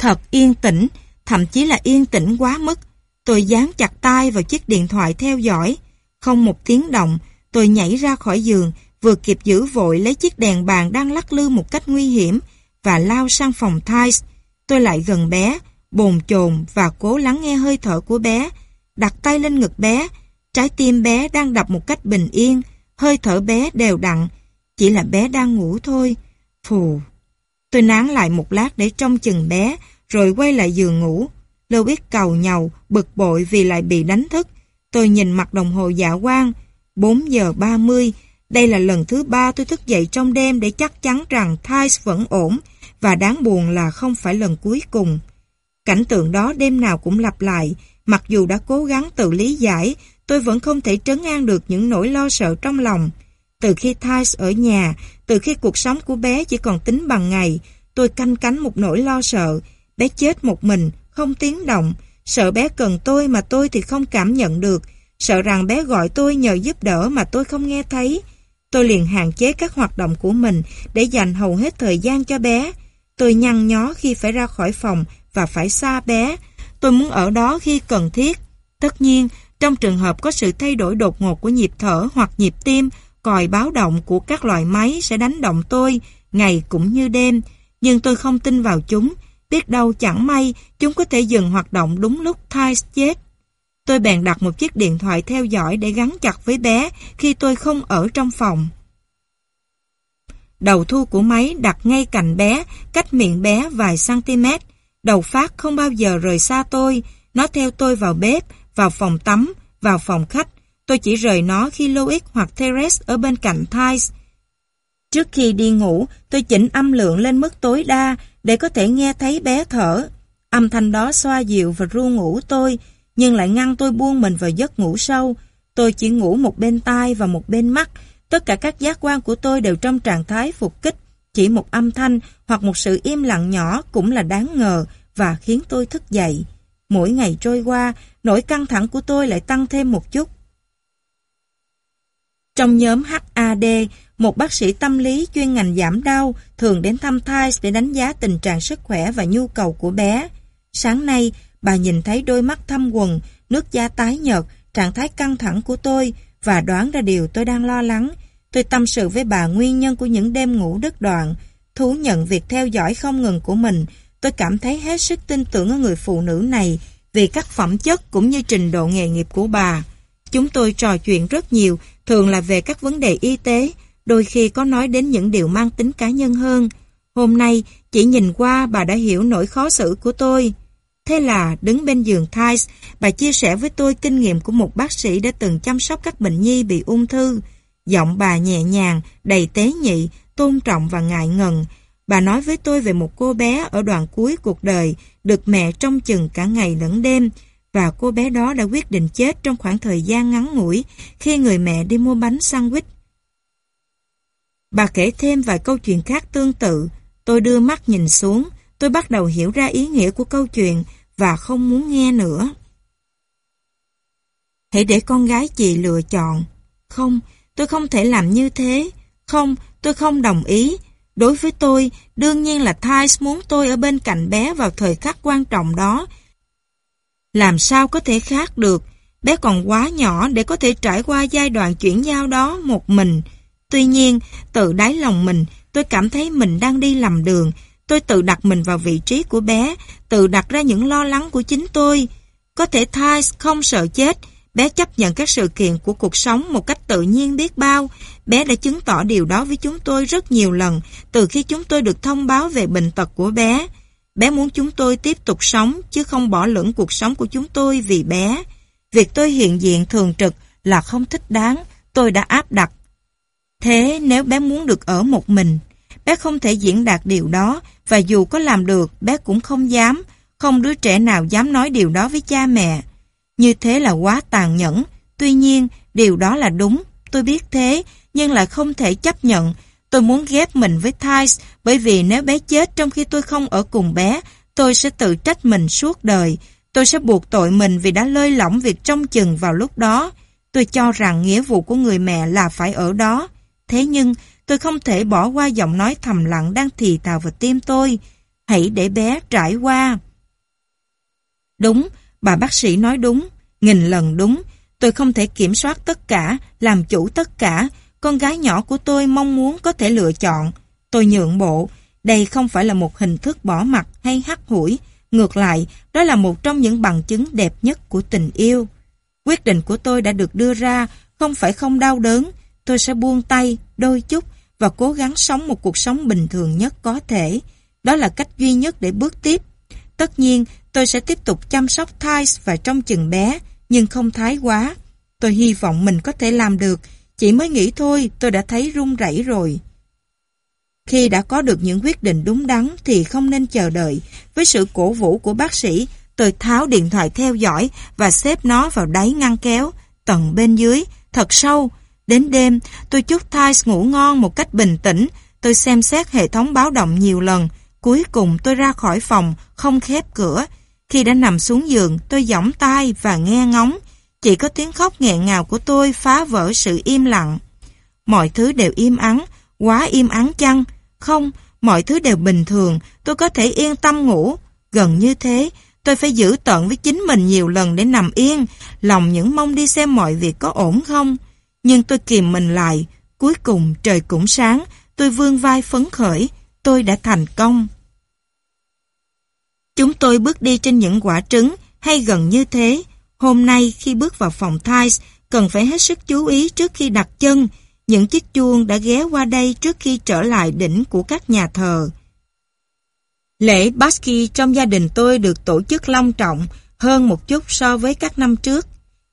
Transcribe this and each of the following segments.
Thật yên tĩnh, thậm chí là yên tĩnh quá mức. Tôi dán chặt tay vào chiếc điện thoại theo dõi. Không một tiếng động, tôi nhảy ra khỏi giường, vừa kịp giữ vội lấy chiếc đèn bàn đang lắc lư một cách nguy hiểm và lao sang phòng Thais. Tôi lại gần bé, bồn chồn và cố lắng nghe hơi thở của bé, đặt tay lên ngực bé. Trái tim bé đang đập một cách bình yên, hơi thở bé đều đặn, chỉ là bé đang ngủ thôi. Phù! Tôi nán lại một lát để trông chừng bé, rồi quay lại giường ngủ. Louis cầu nhầu, bực bội vì lại bị đánh thức. Tôi nhìn mặt đồng hồ dạ quang, 4 giờ 30. Đây là lần thứ ba tôi thức dậy trong đêm để chắc chắn rằng Thais vẫn ổn, và đáng buồn là không phải lần cuối cùng. Cảnh tượng đó đêm nào cũng lặp lại, mặc dù đã cố gắng tự lý giải, tôi vẫn không thể trấn an được những nỗi lo sợ trong lòng. Từ khi Thais ở nhà, từ khi cuộc sống của bé chỉ còn tính bằng ngày, tôi canh cánh một nỗi lo sợ. Bé chết một mình, không tiếng động, sợ bé cần tôi mà tôi thì không cảm nhận được, sợ rằng bé gọi tôi nhờ giúp đỡ mà tôi không nghe thấy. Tôi liền hạn chế các hoạt động của mình để dành hầu hết thời gian cho bé. Tôi nhăn nhó khi phải ra khỏi phòng và phải xa bé. Tôi muốn ở đó khi cần thiết. Tất nhiên, trong trường hợp có sự thay đổi đột ngột của nhịp thở hoặc nhịp tim, còi báo động của các loại máy sẽ đánh động tôi, ngày cũng như đêm. Nhưng tôi không tin vào chúng. Biết đâu chẳng may, chúng có thể dừng hoạt động đúng lúc Thais chết. Tôi bèn đặt một chiếc điện thoại theo dõi để gắn chặt với bé khi tôi không ở trong phòng. Đầu thu của máy đặt ngay cạnh bé, cách miệng bé vài cm. Đầu phát không bao giờ rời xa tôi. Nó theo tôi vào bếp, vào phòng tắm, vào phòng khách. Tôi chỉ rời nó khi Loic hoặc Therese ở bên cạnh Thais. Trước khi đi ngủ, tôi chỉnh âm lượng lên mức tối đa để có thể nghe thấy bé thở. Âm thanh đó xoa dịu và ru ngủ tôi, nhưng lại ngăn tôi buông mình vào giấc ngủ sâu. Tôi chỉ ngủ một bên tai và một bên mắt. Tất cả các giác quan của tôi đều trong trạng thái phục kích. Chỉ một âm thanh hoặc một sự im lặng nhỏ cũng là đáng ngờ và khiến tôi thức dậy. Mỗi ngày trôi qua, nỗi căng thẳng của tôi lại tăng thêm một chút. Trong nhóm HAD, một bác sĩ tâm lý chuyên ngành giảm đau thường đến thăm Thais để đánh giá tình trạng sức khỏe và nhu cầu của bé. Sáng nay, bà nhìn thấy đôi mắt thâm quần, nước da tái nhợt, trạng thái căng thẳng của tôi và đoán ra điều tôi đang lo lắng. Tôi tâm sự với bà nguyên nhân của những đêm ngủ đứt đoạn, thú nhận việc theo dõi không ngừng của mình. Tôi cảm thấy hết sức tin tưởng ở người phụ nữ này vì các phẩm chất cũng như trình độ nghề nghiệp của bà. Chúng tôi trò chuyện rất nhiều, thường là về các vấn đề y tế, đôi khi có nói đến những điều mang tính cá nhân hơn. Hôm nay, chỉ nhìn qua bà đã hiểu nỗi khó xử của tôi. Thế là đứng bên giường Thais, bà chia sẻ với tôi kinh nghiệm của một bác sĩ đã từng chăm sóc các bệnh nhi bị ung thư. Giọng bà nhẹ nhàng, đầy tế nhị, tôn trọng và ngại ngần. Bà nói với tôi về một cô bé ở đoạn cuối cuộc đời, được mẹ trông chừng cả ngày lẫn đêm, và cô bé đó đã quyết định chết trong khoảng thời gian ngắn ngủi khi người mẹ đi mua bánh sandwich. Bà kể thêm vài câu chuyện khác tương tự, tôi đưa mắt nhìn xuống, tôi bắt đầu hiểu ra ý nghĩa của câu chuyện và không muốn nghe nữa. Hãy để con gái chị lựa chọn. Không, tôi không thể làm như thế. Không, tôi không đồng ý. Đối với tôi, đương nhiên là Thais muốn tôi ở bên cạnh bé vào thời khắc quan trọng đó. Làm sao có thể khác được? Bé còn quá nhỏ để có thể trải qua giai đoạn chuyển giao đó một mình. Tuy nhiên, từ đáy lòng mình, tôi cảm thấy mình đang đi lầm đường. Tôi tự đặt mình vào vị trí của bé, tự đặt ra những lo lắng của chính tôi. Có thể Thais không sợ chết, bé chấp nhận các sự kiện của cuộc sống một cách tự nhiên biết bao. Bé đã chứng tỏ điều đó với chúng tôi rất nhiều lần từ khi chúng tôi được thông báo về bệnh tật của bé. Bé muốn chúng tôi tiếp tục sống chứ không bỏ lửng cuộc sống của chúng tôi vì bé. Việc tôi hiện diện thường trực là không thích đáng, tôi đã áp đặt. Thế nếu bé muốn được ở một mình, bé không thể diễn đạt điều đó và dù có làm được, bé cũng không dám, không đứa trẻ nào dám nói điều đó với cha mẹ. Như thế là quá tàn nhẫn, tuy nhiên điều đó là đúng, tôi biết thế, nhưng lại không thể chấp nhận. Tôi muốn ghép mình với Thais bởi vì nếu bé chết trong khi tôi không ở cùng bé, tôi sẽ tự trách mình suốt đời. Tôi sẽ buộc tội mình vì đã lơi lỏng việc trông chừng vào lúc đó. Tôi cho rằng nghĩa vụ của người mẹ là phải ở đó. Thế nhưng, tôi không thể bỏ qua giọng nói thầm lặng đang thì thào vào tim tôi. hãy để bé trải qua. Đúng, bà bác sĩ nói đúng, nghìn lần đúng. Tôi không thể kiểm soát tất cả, làm chủ tất cả. Con gái nhỏ của tôi mong muốn có thể lựa chọn. Tôi nhượng bộ. Đây không phải là một hình thức bỏ mặt hay hắt hủi. Ngược lại, đó là một trong những bằng chứng đẹp nhất của tình yêu. Quyết định của tôi đã được đưa ra, không phải không đau đớn. Tôi sẽ buông tay, đôi chút và cố gắng sống một cuộc sống bình thường nhất có thể. Đó là cách duy nhất để bước tiếp. Tất nhiên, tôi sẽ tiếp tục chăm sóc Thais và trong chừng bé, nhưng không thái quá. Tôi hy vọng mình có thể làm được, chỉ mới nghĩ thôi tôi đã thấy run rẩy rồi. Khi đã có được những quyết định đúng đắn thì không nên chờ đợi. Với sự cổ vũ của bác sĩ, tôi tháo điện thoại theo dõi và xếp nó vào đáy ngăn kéo, tầng bên dưới, thật sâu. Đến đêm, tôi chúc Thais ngủ ngon một cách bình tĩnh. Tôi xem xét hệ thống báo động nhiều lần. Cuối cùng tôi ra khỏi phòng, không khép cửa. Khi đã nằm xuống giường, tôi giỏng tai và nghe ngóng. Chỉ có tiếng khóc nghẹn ngào của tôi phá vỡ sự im lặng. Mọi thứ đều im ắng, quá im ắng chăng? Không, mọi thứ đều bình thường, tôi có thể yên tâm ngủ. Gần như thế, tôi phải giữ tận với chính mình nhiều lần để nằm yên, lòng những mong đi xem mọi việc có ổn không. Nhưng tôi kìm mình lại, cuối cùng trời cũng sáng, tôi vươn vai phấn khởi, tôi đã thành công. Chúng tôi bước đi trên những quả trứng, hay gần như thế. Hôm nay khi bước vào phòng Thais, cần phải hết sức chú ý trước khi đặt chân. Những chiếc chuông đã ghé qua đây trước khi trở lại đỉnh của các nhà thờ. Lễ Baski trong gia đình tôi được tổ chức long trọng hơn một chút so với các năm trước.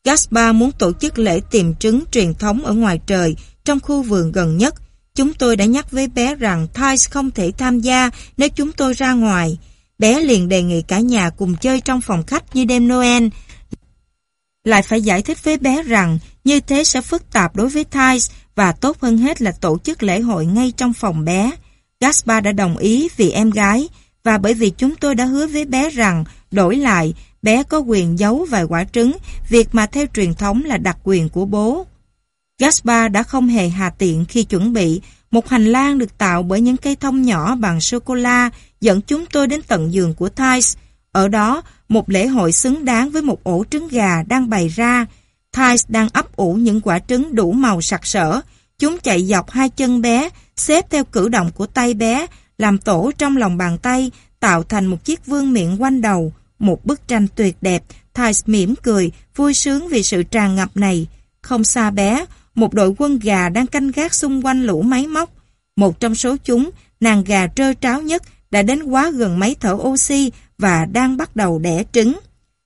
Gaspar muốn tổ chức lễ tìm trứng truyền thống ở ngoài trời trong khu vườn gần nhất. Chúng tôi đã nhắc với bé rằng Thais không thể tham gia nếu chúng tôi ra ngoài. Bé liền đề nghị cả nhà cùng chơi trong phòng khách như đêm Noel. Lại phải giải thích với bé rằng như thế sẽ phức tạp đối với Thais và tốt hơn hết là tổ chức lễ hội ngay trong phòng bé. Gaspar đã đồng ý vì em gái và bởi vì chúng tôi đã hứa với bé rằng đổi lại bé có quyền giấu vài quả trứng, việc mà theo truyền thống là đặc quyền của bố. Gaspar đã không hề hà tiện khi chuẩn bị một hành lang được tạo bởi những cây thông nhỏ bằng sô-cô-la dẫn chúng tôi đến tận giường của Thais. Ở đó, một lễ hội xứng đáng với một ổ trứng gà đang bày ra. Thais đang ấp ủ những quả trứng đủ màu sặc sỡ. Chúng chạy dọc hai chân bé, xếp theo cử động của tay bé, làm tổ trong lòng bàn tay, tạo thành một chiếc vương miệng quanh đầu. Một bức tranh tuyệt đẹp, Thais mỉm cười, vui sướng vì sự tràn ngập này. Không xa bé, một đội quân gà đang canh gác xung quanh lũ máy móc. Một trong số chúng, nàng gà trơ tráo nhất, đã đến quá gần máy thở oxy và đang bắt đầu đẻ trứng.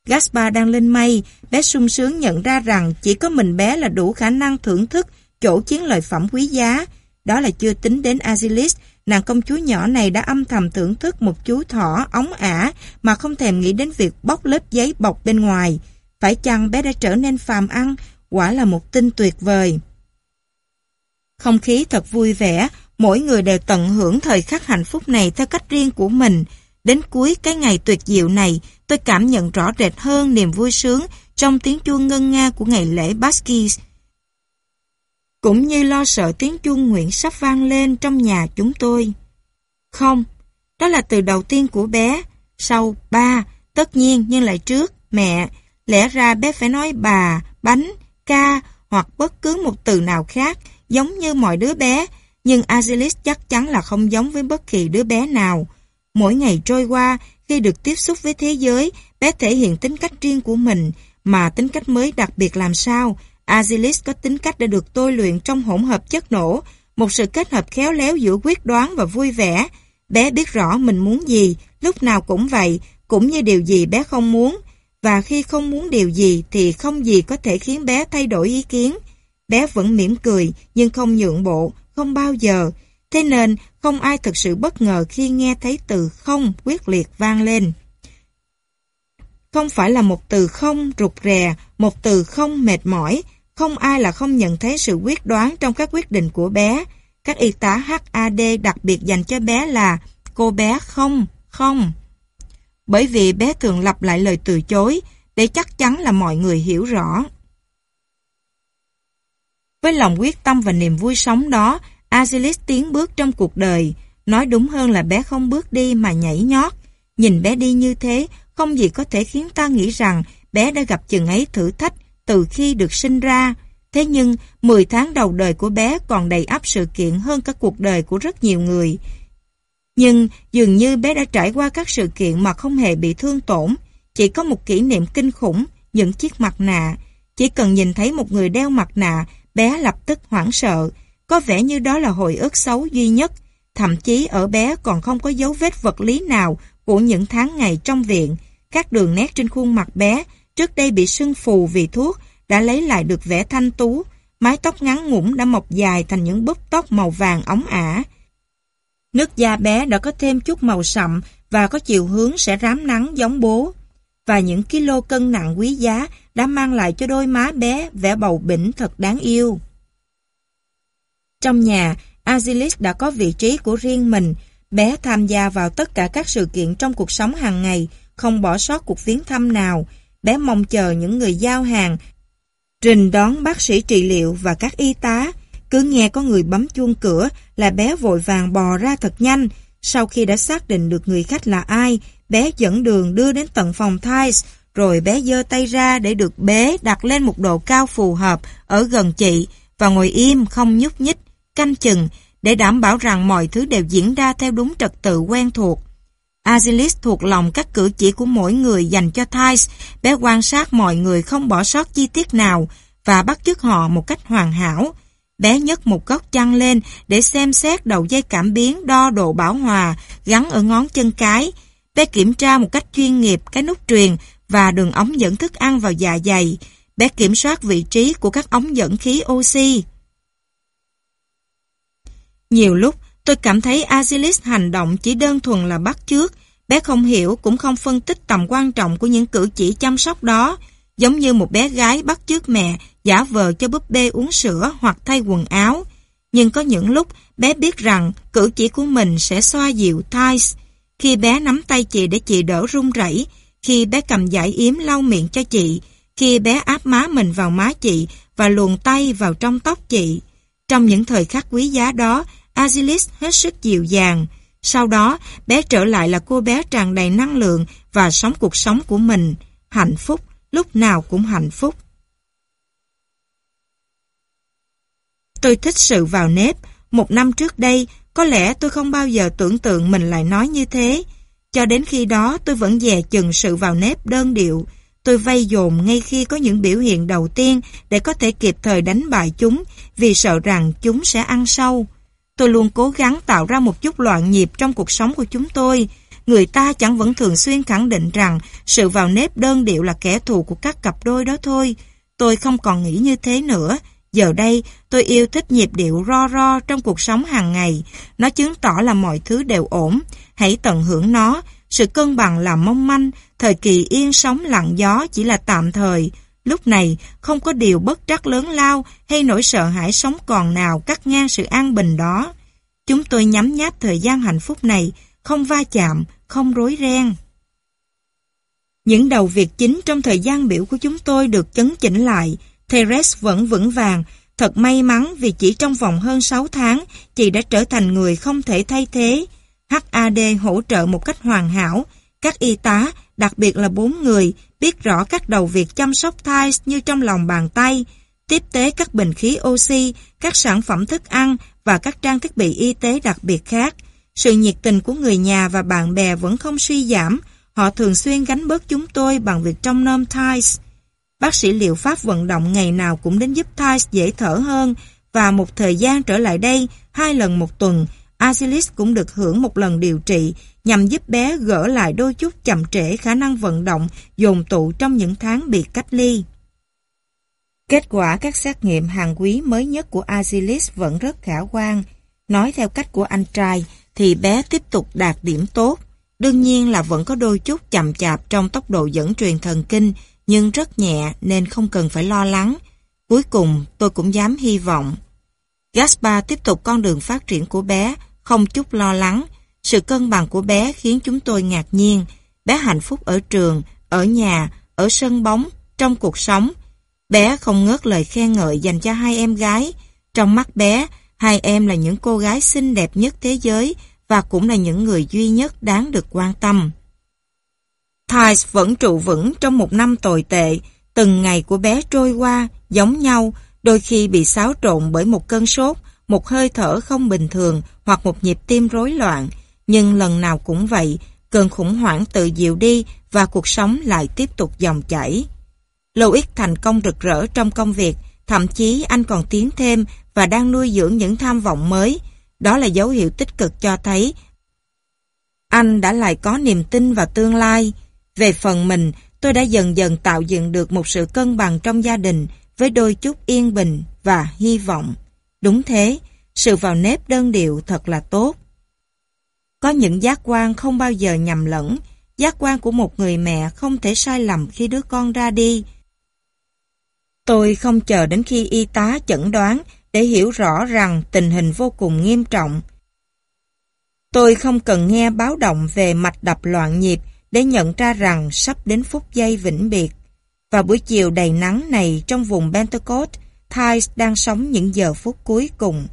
Gaspar đang lên mây, bé sung sướng nhận ra rằng chỉ có mình bé là đủ khả năng thưởng thức chỗ chiến lợi phẩm quý giá. Đó là chưa tính đến Azilis, nàng công chúa nhỏ này đã âm thầm thưởng thức một chú thỏ ống ả mà không thèm nghĩ đến việc bóc lớp giấy bọc bên ngoài. Phải chăng bé đã trở nên phàm ăn, quả là một tin tuyệt vời. Không khí thật vui vẻ, mỗi người đều tận hưởng thời khắc hạnh phúc này theo cách riêng của mình. Đến cuối cái ngày tuyệt diệu này, tôi cảm nhận rõ rệt hơn niềm vui sướng trong tiếng chuông ngân nga của ngày lễ Baskis. Cũng như lo sợ tiếng chuông nguyện sắp vang lên trong nhà chúng tôi. Không, đó là từ đầu tiên của bé. Sau ba, tất nhiên nhưng lại trước, mẹ. Lẽ ra bé phải nói bà, bánh, ca hoặc bất cứ một từ nào khác giống như mọi đứa bé, nhưng Azilis chắc chắn là không giống với bất kỳ đứa bé nào. Mỗi ngày trôi qua, khi được tiếp xúc với thế giới, bé thể hiện tính cách riêng của mình, mà tính cách mới đặc biệt làm sao. Azilis có tính cách đã được tôi luyện trong hỗn hợp chất nổ, một sự kết hợp khéo léo giữa quyết đoán và vui vẻ. Bé biết rõ mình muốn gì, lúc nào cũng vậy, cũng như điều gì bé không muốn. Và khi không muốn điều gì thì không gì có thể khiến bé thay đổi ý kiến. Bé vẫn mỉm cười nhưng không nhượng bộ, không bao giờ. Thế nên không ai thực sự bất ngờ khi nghe thấy từ không quyết liệt vang lên. Không phải là một từ không rụt rè, một từ không mệt mỏi, không ai là không nhận thấy sự quyết đoán trong các quyết định của bé. Các y tá HAD đặc biệt dành cho bé là cô bé không, không. Bởi vì bé thường lặp lại lời từ chối để chắc chắn là mọi người hiểu rõ. Với lòng quyết tâm và niềm vui sống đó, Azilis tiến bước trong cuộc đời. Nói đúng hơn là bé không bước đi mà nhảy nhót. Nhìn bé đi như thế, không gì có thể khiến ta nghĩ rằng bé đã gặp chừng ấy thử thách từ khi được sinh ra. Thế nhưng, 10 tháng đầu đời của bé còn đầy ắp sự kiện hơn cả cuộc đời của rất nhiều người. Nhưng dường như bé đã trải qua các sự kiện mà không hề bị thương tổn. Chỉ có một kỷ niệm kinh khủng, những chiếc mặt nạ. Chỉ cần nhìn thấy một người đeo mặt nạ, bé lập tức hoảng sợ. Có vẻ như đó là hồi ức xấu duy nhất. Thậm chí ở bé còn không có dấu vết vật lý nào của những tháng ngày trong viện. Các đường nét trên khuôn mặt bé trước đây bị sưng phù vì thuốc đã lấy lại được vẻ thanh tú. Mái tóc ngắn ngủn đã mọc dài thành những búp tóc màu vàng óng ả. Nước da bé đã có thêm chút màu sậm và có chiều hướng sẽ rám nắng giống bố. Và những kilo cân nặng quý giá đã mang lại cho đôi má bé vẻ bầu bỉnh thật đáng yêu. Trong nhà, Azilis đã có vị trí của riêng mình. Bé tham gia vào tất cả các sự kiện trong cuộc sống hàng ngày, không bỏ sót cuộc viếng thăm nào. Bé mong chờ những người giao hàng, trình đón bác sĩ trị liệu và các y tá. Cứ nghe có người bấm chuông cửa là bé vội vàng bò ra thật nhanh. Sau khi đã xác định được người khách là ai, bé dẫn đường đưa đến tận phòng Thais, rồi bé giơ tay ra để được bé đặt lên một độ cao phù hợp ở gần chị và ngồi im không nhúc nhích, canh chừng để đảm bảo rằng mọi thứ đều diễn ra theo đúng trật tự quen thuộc. Azilis thuộc lòng các cử chỉ của mỗi người dành cho Thais, bé quan sát mọi người không bỏ sót chi tiết nào và bắt chước họ một cách hoàn hảo. Bé nhấc một góc chăn lên để xem xét đầu dây cảm biến đo độ bảo hòa gắn ở ngón chân cái. Bé kiểm tra một cách chuyên nghiệp cái nút truyền và đường ống dẫn thức ăn vào dạ dày. Bé kiểm soát vị trí của các ống dẫn khí oxy. Nhiều lúc, tôi cảm thấy Azilis hành động chỉ đơn thuần là bắt chước. Bé không hiểu cũng không phân tích tầm quan trọng của những cử chỉ chăm sóc đó, giống như một bé gái bắt chước mẹ giả vờ cho búp bê uống sữa hoặc thay quần áo. Nhưng có những lúc bé biết rằng cử chỉ của mình sẽ xoa dịu Thais. Khi bé nắm tay chị để chị đỡ run rẩy, khi bé cầm giải yếm lau miệng cho chị, khi bé áp má mình vào má chị và luồn tay vào trong tóc chị. Trong những thời khắc quý giá đó, Azilis hết sức dịu dàng. Sau đó, bé trở lại là cô bé tràn đầy năng lượng và sống cuộc sống của mình. Hạnh phúc, lúc nào cũng hạnh phúc. Tôi thích sự vào nếp. Một năm trước đây, có lẽ tôi không bao giờ tưởng tượng mình lại nói như thế. Cho đến khi đó tôi vẫn dè chừng sự vào nếp đơn điệu. Tôi vay dồn ngay khi có những biểu hiện đầu tiên để có thể kịp thời đánh bại chúng vì sợ rằng chúng sẽ ăn sâu. Tôi luôn cố gắng tạo ra một chút loạn nhịp trong cuộc sống của chúng tôi. Người ta chẳng vẫn thường xuyên khẳng định rằng sự vào nếp đơn điệu là kẻ thù của các cặp đôi đó thôi. Tôi không còn nghĩ như thế nữa. Giờ đây, tôi yêu thích nhịp điệu ro ro trong cuộc sống hàng ngày. Nó chứng tỏ là mọi thứ đều ổn. Hãy tận hưởng nó. Sự cân bằng là mong manh. Thời kỳ yên sóng lặng gió chỉ là tạm thời. Lúc này, không có điều bất trắc lớn lao hay nỗi sợ hãi sống còn nào cắt ngang sự an bình đó. Chúng tôi nhắm nháp thời gian hạnh phúc này, không va chạm, không rối ren. Những đầu việc chính trong thời gian biểu của chúng tôi được chấn chỉnh lại. Therese vẫn vững vàng. Thật may mắn vì chỉ trong vòng hơn 6 tháng, chị đã trở thành người không thể thay thế. HAD hỗ trợ một cách hoàn hảo. Các y tá, đặc biệt là bốn người, biết rõ các đầu việc chăm sóc thai như trong lòng bàn tay, tiếp tế các bình khí oxy, các sản phẩm thức ăn và các trang thiết bị y tế đặc biệt khác. Sự nhiệt tình của người nhà và bạn bè vẫn không suy giảm, họ thường xuyên gánh bớt chúng tôi bằng việc trong nom Thais. Bác sĩ liệu pháp vận động ngày nào cũng đến giúp Thais dễ thở hơn và một thời gian trở lại đây, hai lần một tuần, Azilis cũng được hưởng một lần điều trị nhằm giúp bé gỡ lại đôi chút chậm trễ khả năng vận động dồn tụ trong những tháng bị cách ly. Kết quả các xét nghiệm hàng quý mới nhất của Azilis vẫn rất khả quan. Nói theo cách của anh trai thì bé tiếp tục đạt điểm tốt. Đương nhiên là vẫn có đôi chút chậm chạp trong tốc độ dẫn truyền thần kinh nhưng rất nhẹ nên không cần phải lo lắng. Cuối cùng tôi cũng dám hy vọng. Gaspar tiếp tục con đường phát triển của bé, không chút lo lắng. Sự cân bằng của bé khiến chúng tôi ngạc nhiên. Bé hạnh phúc ở trường, ở nhà, ở sân bóng, trong cuộc sống. Bé không ngớt lời khen ngợi dành cho hai em gái. Trong mắt bé, hai em là những cô gái xinh đẹp nhất thế giới và cũng là những người duy nhất đáng được quan tâm. Thais vẫn trụ vững trong một năm tồi tệ, từng ngày của bé trôi qua, giống nhau, đôi khi bị xáo trộn bởi một cơn sốt, một hơi thở không bình thường hoặc một nhịp tim rối loạn. Nhưng lần nào cũng vậy, cơn khủng hoảng tự dịu đi và cuộc sống lại tiếp tục dòng chảy. Louis thành công rực rỡ trong công việc, thậm chí anh còn tiến thêm và đang nuôi dưỡng những tham vọng mới. Đó là dấu hiệu tích cực cho thấy anh đã lại có niềm tin vào tương lai. Về phần mình, tôi đã dần dần tạo dựng được một sự cân bằng trong gia đình với đôi chút yên bình và hy vọng. Đúng thế, sự vào nếp đơn điệu thật là tốt. Có những giác quan không bao giờ nhầm lẫn, giác quan của một người mẹ không thể sai lầm khi đứa con ra đi. Tôi không chờ đến khi y tá chẩn đoán để hiểu rõ rằng tình hình vô cùng nghiêm trọng. Tôi không cần nghe báo động về mạch đập loạn nhịp để nhận ra rằng sắp đến phút giây vĩnh biệt. Vào buổi chiều đầy nắng này trong vùng Pentecost, Thais đang sống những giờ phút cuối cùng.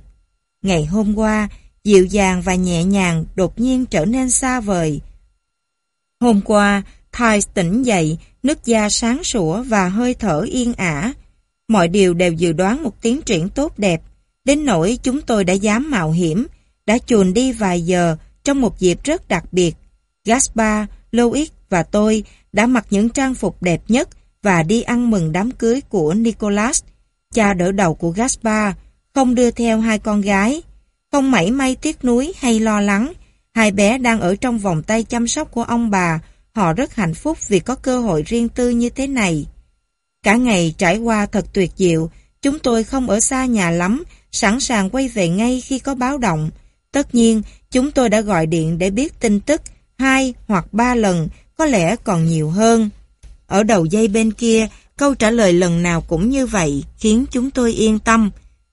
Ngày hôm qua, dịu dàng và nhẹ nhàng đột nhiên trở nên xa vời. Hôm qua, Thais tỉnh dậy, nước da sáng sủa và hơi thở yên ả. Mọi điều đều dự đoán một tiến triển tốt đẹp, đến nỗi chúng tôi đã dám mạo hiểm, đã chuồn đi vài giờ trong một dịp rất đặc biệt. Gaspar, Louis và tôi đã mặc những trang phục đẹp nhất và đi ăn mừng đám cưới của Nicholas, cha đỡ đầu của Gaspar, không đưa theo hai con gái. Không mảy may tiếc nuối hay lo lắng, hai bé đang ở trong vòng tay chăm sóc của ông bà, họ rất hạnh phúc vì có cơ hội riêng tư như thế này. Cả ngày trải qua thật tuyệt diệu, chúng tôi không ở xa nhà lắm, sẵn sàng quay về ngay khi có báo động. Tất nhiên, chúng tôi đã gọi điện để biết tin tức hai hoặc ba lần, có lẽ còn nhiều hơn. Ở đầu dây bên kia, câu trả lời lần nào cũng như vậy, khiến chúng tôi yên tâm.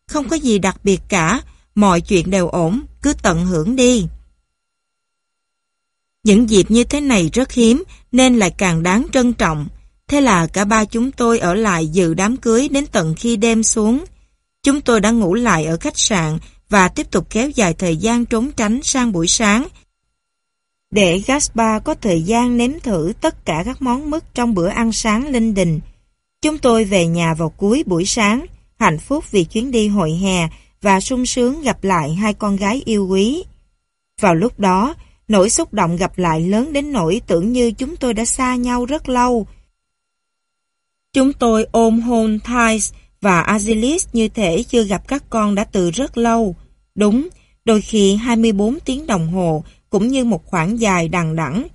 Không có gì đặc biệt cả, mọi chuyện đều ổn, cứ tận hưởng đi. Những dịp như thế này rất hiếm, nên lại càng đáng trân trọng. Thế là cả ba chúng tôi ở lại dự đám cưới đến tận khi đêm xuống. Chúng tôi đã ngủ lại ở khách sạn và tiếp tục kéo dài thời gian trốn tránh sang buổi sáng. Để Gaspar có thời gian nếm thử tất cả các món mứt trong bữa ăn sáng linh đình. Chúng tôi về nhà vào cuối buổi sáng, hạnh phúc vì chuyến đi hội hè và sung sướng gặp lại hai con gái yêu quý. Vào lúc đó, nỗi xúc động gặp lại lớn đến nỗi tưởng như chúng tôi đã xa nhau rất lâu. Chúng tôi ôm hôn Thais và Azilis như thể chưa gặp các con đã từ rất lâu. Đúng, đôi khi 24 tiếng đồng hồ cũng như một khoảng dài đằng đẵng.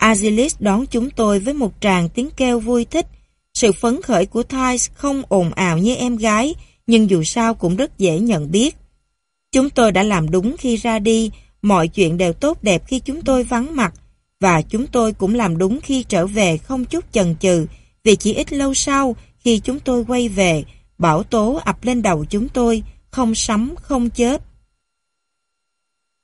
Azilis đón chúng tôi với một tràng tiếng kêu vui thích. Sự phấn khởi của Thais không ồn ào như em gái, nhưng dù sao cũng rất dễ nhận biết. Chúng tôi đã làm đúng khi ra đi, mọi chuyện đều tốt đẹp khi chúng tôi vắng mặt, và chúng tôi cũng làm đúng khi trở về không chút chần chừ, vì chỉ ít lâu sau, khi chúng tôi quay về, bão tố ập lên đầu chúng tôi, không sấm, không chớp.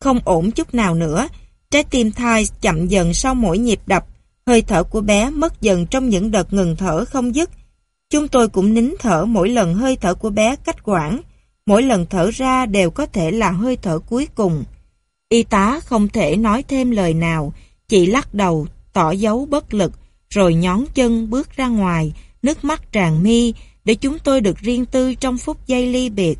Không ổn chút nào nữa, trái tim Thais chậm dần sau mỗi nhịp đập, hơi thở của bé mất dần trong những đợt ngừng thở không dứt. Chúng tôi cũng nín thở mỗi lần hơi thở của bé cách quãng, mỗi lần thở ra đều có thể là hơi thở cuối cùng. Y tá không thể nói thêm lời nào, chỉ lắc đầu, tỏ dấu bất lực, rồi nhón chân bước ra ngoài, nước mắt tràn mi, để chúng tôi được riêng tư trong phút giây ly biệt.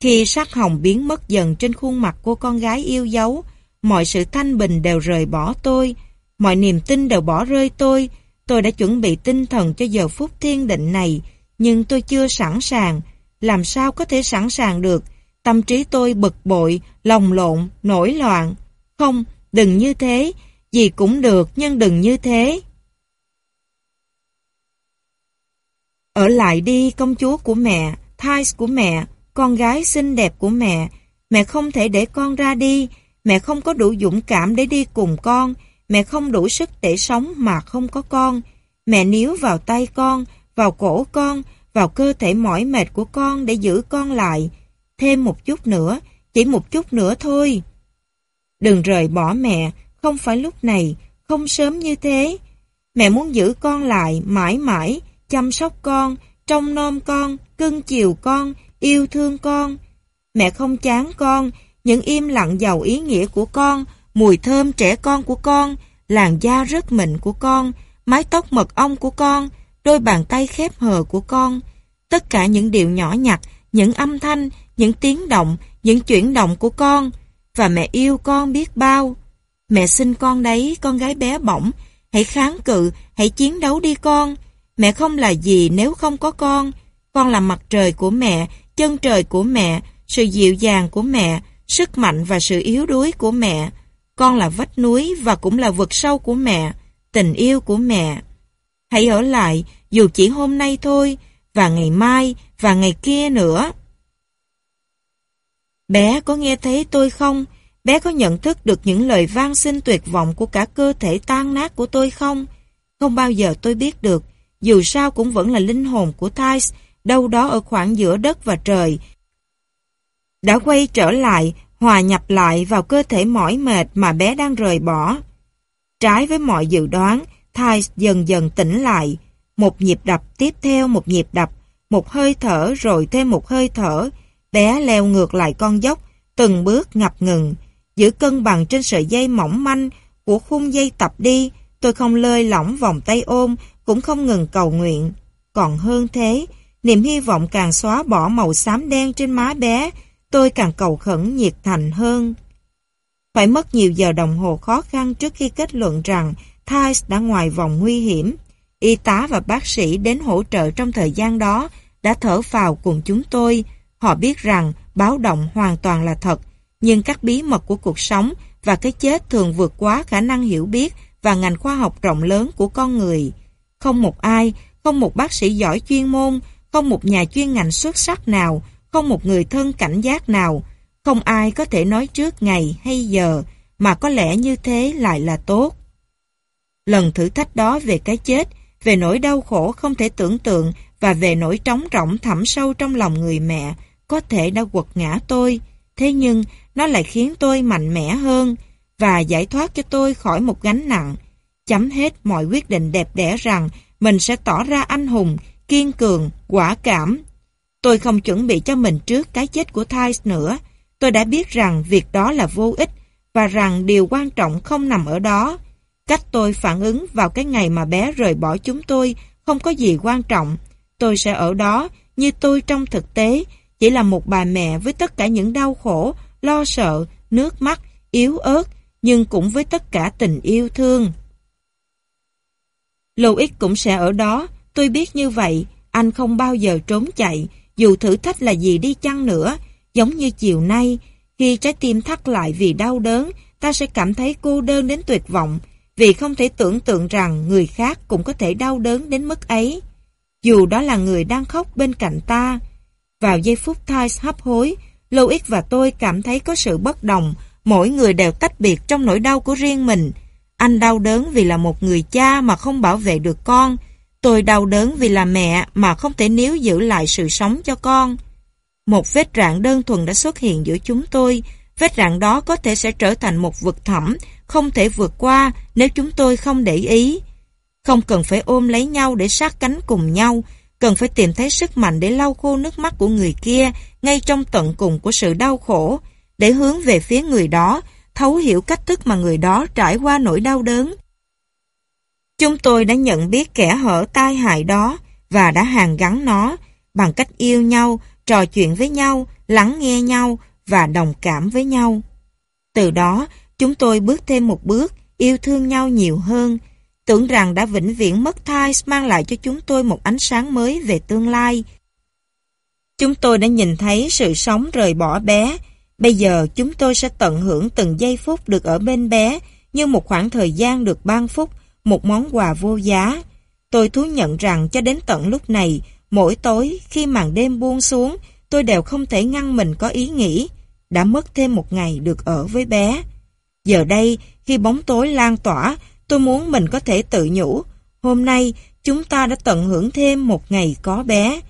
Khi sắc hồng biến mất dần trên khuôn mặt của con gái yêu dấu, mọi sự thanh bình đều rời bỏ tôi, mọi niềm tin đều bỏ rơi tôi. Tôi đã chuẩn bị tinh thần cho giờ phút thiên định này, nhưng tôi chưa sẵn sàng. Làm sao có thể sẵn sàng được? Tâm trí tôi bực bội, lòng lộn, nổi loạn. Không, đừng như thế. Gì cũng được, nhưng đừng như thế. Ở lại đi công chúa của mẹ, Thais của mẹ, con gái xinh đẹp của mẹ. Mẹ không thể để con ra đi. Mẹ không có đủ dũng cảm để đi cùng con. Mẹ không đủ sức để sống mà không có con. Mẹ níu vào tay con, vào cổ con, vào cơ thể mỏi mệt của con để giữ con lại. Thêm một chút nữa, chỉ một chút nữa thôi. Đừng rời bỏ mẹ, không phải lúc này, không sớm như thế. Mẹ muốn giữ con lại mãi mãi, chăm sóc con, trông nom con, cưng chiều con, yêu thương con. Mẹ không chán con, những im lặng giàu ý nghĩa của con, mùi thơm trẻ con của con, làn da rất mịn của con, mái tóc mật ong của con, đôi bàn tay khép hờ của con. Tất cả những điều nhỏ nhặt, những âm thanh, những tiếng động, những chuyển động của con. Và mẹ yêu con biết bao. Mẹ sinh con đấy, con gái bé bỏng. Hãy kháng cự, hãy chiến đấu đi con. Mẹ không là gì nếu không có con. Con là mặt trời của mẹ, chân trời của mẹ, sự dịu dàng của mẹ, sức mạnh và sự yếu đuối của mẹ. Con là vách núi và cũng là vực sâu của mẹ, tình yêu của mẹ. Hãy ở lại, dù chỉ hôm nay thôi, và ngày mai, và ngày kia nữa. Bé có nghe thấy tôi không? Bé có nhận thức được những lời vang xin tuyệt vọng của cả cơ thể tan nát của tôi không? Không bao giờ tôi biết được, dù sao cũng vẫn là linh hồn của Thais, đâu đó ở khoảng giữa đất và trời. Đã quay trở lại, hòa nhập lại vào cơ thể mỏi mệt mà bé đang rời bỏ. Trái với mọi dự đoán, thai dần dần tỉnh lại. Một nhịp đập tiếp theo một nhịp đập, một hơi thở rồi thêm một hơi thở. Bé leo ngược lại con dốc, từng bước ngập ngừng. Giữ cân bằng trên sợi dây mỏng manh của khung dây tập đi, tôi không lơi lỏng vòng tay ôm, cũng không ngừng cầu nguyện. Còn hơn thế, niềm hy vọng càng xóa bỏ màu xám đen trên má bé, tôi càng cầu khẩn nhiệt thành hơn. Phải mất nhiều giờ đồng hồ khó khăn trước khi kết luận rằng Thais đã ngoài vòng nguy hiểm. Y tá và bác sĩ đến hỗ trợ trong thời gian đó đã thở phào cùng chúng tôi. Họ biết rằng báo động hoàn toàn là thật, nhưng các bí mật của cuộc sống và cái chết thường vượt quá khả năng hiểu biết và ngành khoa học rộng lớn của con người. Không một ai, không một bác sĩ giỏi chuyên môn, không một nhà chuyên ngành xuất sắc nào, không một người thân cảnh giác nào, không ai có thể nói trước ngày hay giờ, mà có lẽ như thế lại là tốt. Lần thử thách đó về cái chết, về nỗi đau khổ không thể tưởng tượng và về nỗi trống rỗng thẳm sâu trong lòng người mẹ, có thể đã quật ngã tôi. Thế nhưng, nó lại khiến tôi mạnh mẽ hơn và giải thoát cho tôi khỏi một gánh nặng. Chấm hết mọi quyết định đẹp đẽ rằng mình sẽ tỏ ra anh hùng, kiên cường, quả cảm. Tôi không chuẩn bị cho mình trước cái chết của Thais nữa. Tôi đã biết rằng việc đó là vô ích và rằng điều quan trọng không nằm ở đó. Cách tôi phản ứng vào cái ngày mà bé rời bỏ chúng tôi không có gì quan trọng. Tôi sẽ ở đó như tôi trong thực tế, chỉ là một bà mẹ với tất cả những đau khổ, lo sợ, nước mắt, yếu ớt, nhưng cũng với tất cả tình yêu thương. Louis cũng sẽ ở đó, tôi biết như vậy, anh không bao giờ trốn chạy, dù thử thách là gì đi chăng nữa, giống như chiều nay, khi trái tim thắt lại vì đau đớn, ta sẽ cảm thấy cô đơn đến tuyệt vọng, vì không thể tưởng tượng rằng người khác cũng có thể đau đớn đến mức ấy. Dù đó là người đang khóc bên cạnh ta. Vào giây phút Thais hấp hối, Louis và tôi cảm thấy có sự bất đồng, mỗi người đều tách biệt trong nỗi đau của riêng mình. Anh đau đớn vì là một người cha mà không bảo vệ được con. Tôi đau đớn vì là mẹ mà không thể níu giữ lại sự sống cho con. Một vết rạn đơn thuần đã xuất hiện giữa chúng tôi. Vết rạn đó có thể sẽ trở thành một vực thẳm, không thể vượt qua nếu chúng tôi không để ý. Không cần phải ôm lấy nhau để sát cánh cùng nhau, cần phải tìm thấy sức mạnh để lau khô nước mắt của người kia ngay trong tận cùng của sự đau khổ, để hướng về phía người đó, thấu hiểu cách thức mà người đó trải qua nỗi đau đớn. Chúng tôi đã nhận biết kẻ hở tai hại đó và đã hàn gắn nó bằng cách yêu nhau, trò chuyện với nhau, lắng nghe nhau và đồng cảm với nhau. Từ đó, chúng tôi bước thêm một bước, yêu thương nhau nhiều hơn, tưởng rằng đã vĩnh viễn mất thai mang lại cho chúng tôi một ánh sáng mới về tương lai. Chúng tôi đã nhìn thấy sự sống rời bỏ bé, bây giờ chúng tôi sẽ tận hưởng từng giây phút được ở bên bé như một khoảng thời gian được ban phúc, một món quà vô giá. Tôi thú nhận rằng cho đến tận lúc này, mỗi tối khi màn đêm buông xuống, tôi đều không thể ngăn mình có ý nghĩ, đã mất thêm một ngày được ở với bé. Giờ đây, khi bóng tối lan tỏa, tôi muốn mình có thể tự nhủ, hôm nay chúng ta đã tận hưởng thêm một ngày có bé.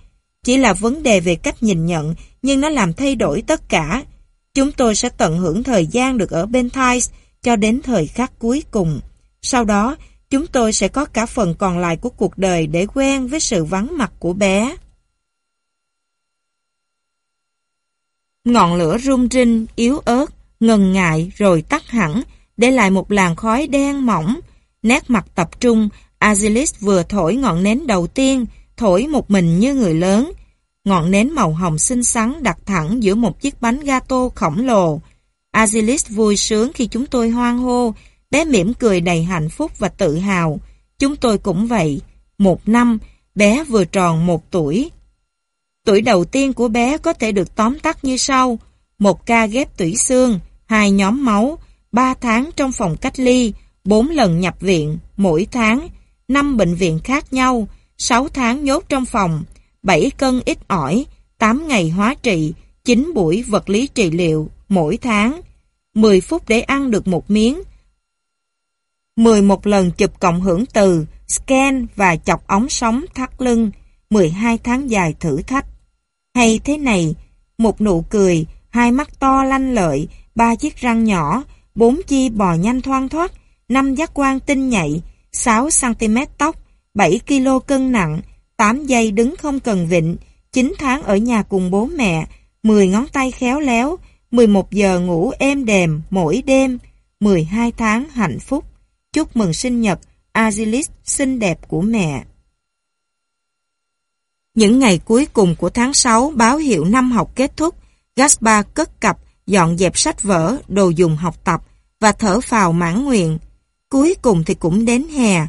Chỉ là vấn đề về cách nhìn nhận, nhưng nó làm thay đổi tất cả. Chúng tôi sẽ tận hưởng thời gian được ở bên Thais cho đến thời khắc cuối cùng. Sau đó, chúng tôi sẽ có cả phần còn lại của cuộc đời để quen với sự vắng mặt của bé. Ngọn lửa rung rinh, yếu ớt, ngần ngại rồi tắt hẳn, để lại một làn khói đen mỏng. Nét mặt tập trung, Azilis vừa thổi ngọn nến đầu tiên, thổi một mình như người lớn. Ngọn nến màu hồng xinh xắn đặt thẳng giữa một chiếc bánh gato khổng lồ. Azilis vui sướng khi chúng tôi hoang hô, bé mỉm cười đầy hạnh phúc và tự hào. Chúng tôi cũng vậy. Một năm, bé vừa tròn một tuổi. Tuổi đầu tiên của bé có thể được tóm tắt như sau. Một ca ghép tủy xương, hai nhóm máu, ba tháng trong phòng cách ly, bốn lần nhập viện, mỗi tháng, năm bệnh viện khác nhau, sáu tháng nhốt trong phòng, bảy cân ít ỏi, tám ngày hóa trị, chín buổi vật lý trị liệu, mỗi tháng, 10 phút để ăn được một miếng, 11 lần chụp cộng hưởng từ, scan và chọc ống sóng thắt lưng, 12 tháng dài thử thách. Hay thế này, một nụ cười, hai mắt to lanh lợi, ba chiếc răng nhỏ, bốn chi bò nhanh thoang thoát, năm giác quan tinh nhạy, 6 cm tóc, 7 kg cân nặng, 8 giây đứng không cần vịnh, 9 tháng ở nhà cùng bố mẹ, 10 ngón tay khéo léo, 11 giờ ngủ êm đềm mỗi đêm, 12 tháng hạnh phúc. Chúc mừng sinh nhật Azilis xinh đẹp của mẹ. Những ngày cuối cùng của tháng 6 báo hiệu năm học kết thúc, Gaspar cất cặp, dọn dẹp sách vở, đồ dùng học tập và thở phào mãn nguyện. Cuối cùng thì cũng đến hè.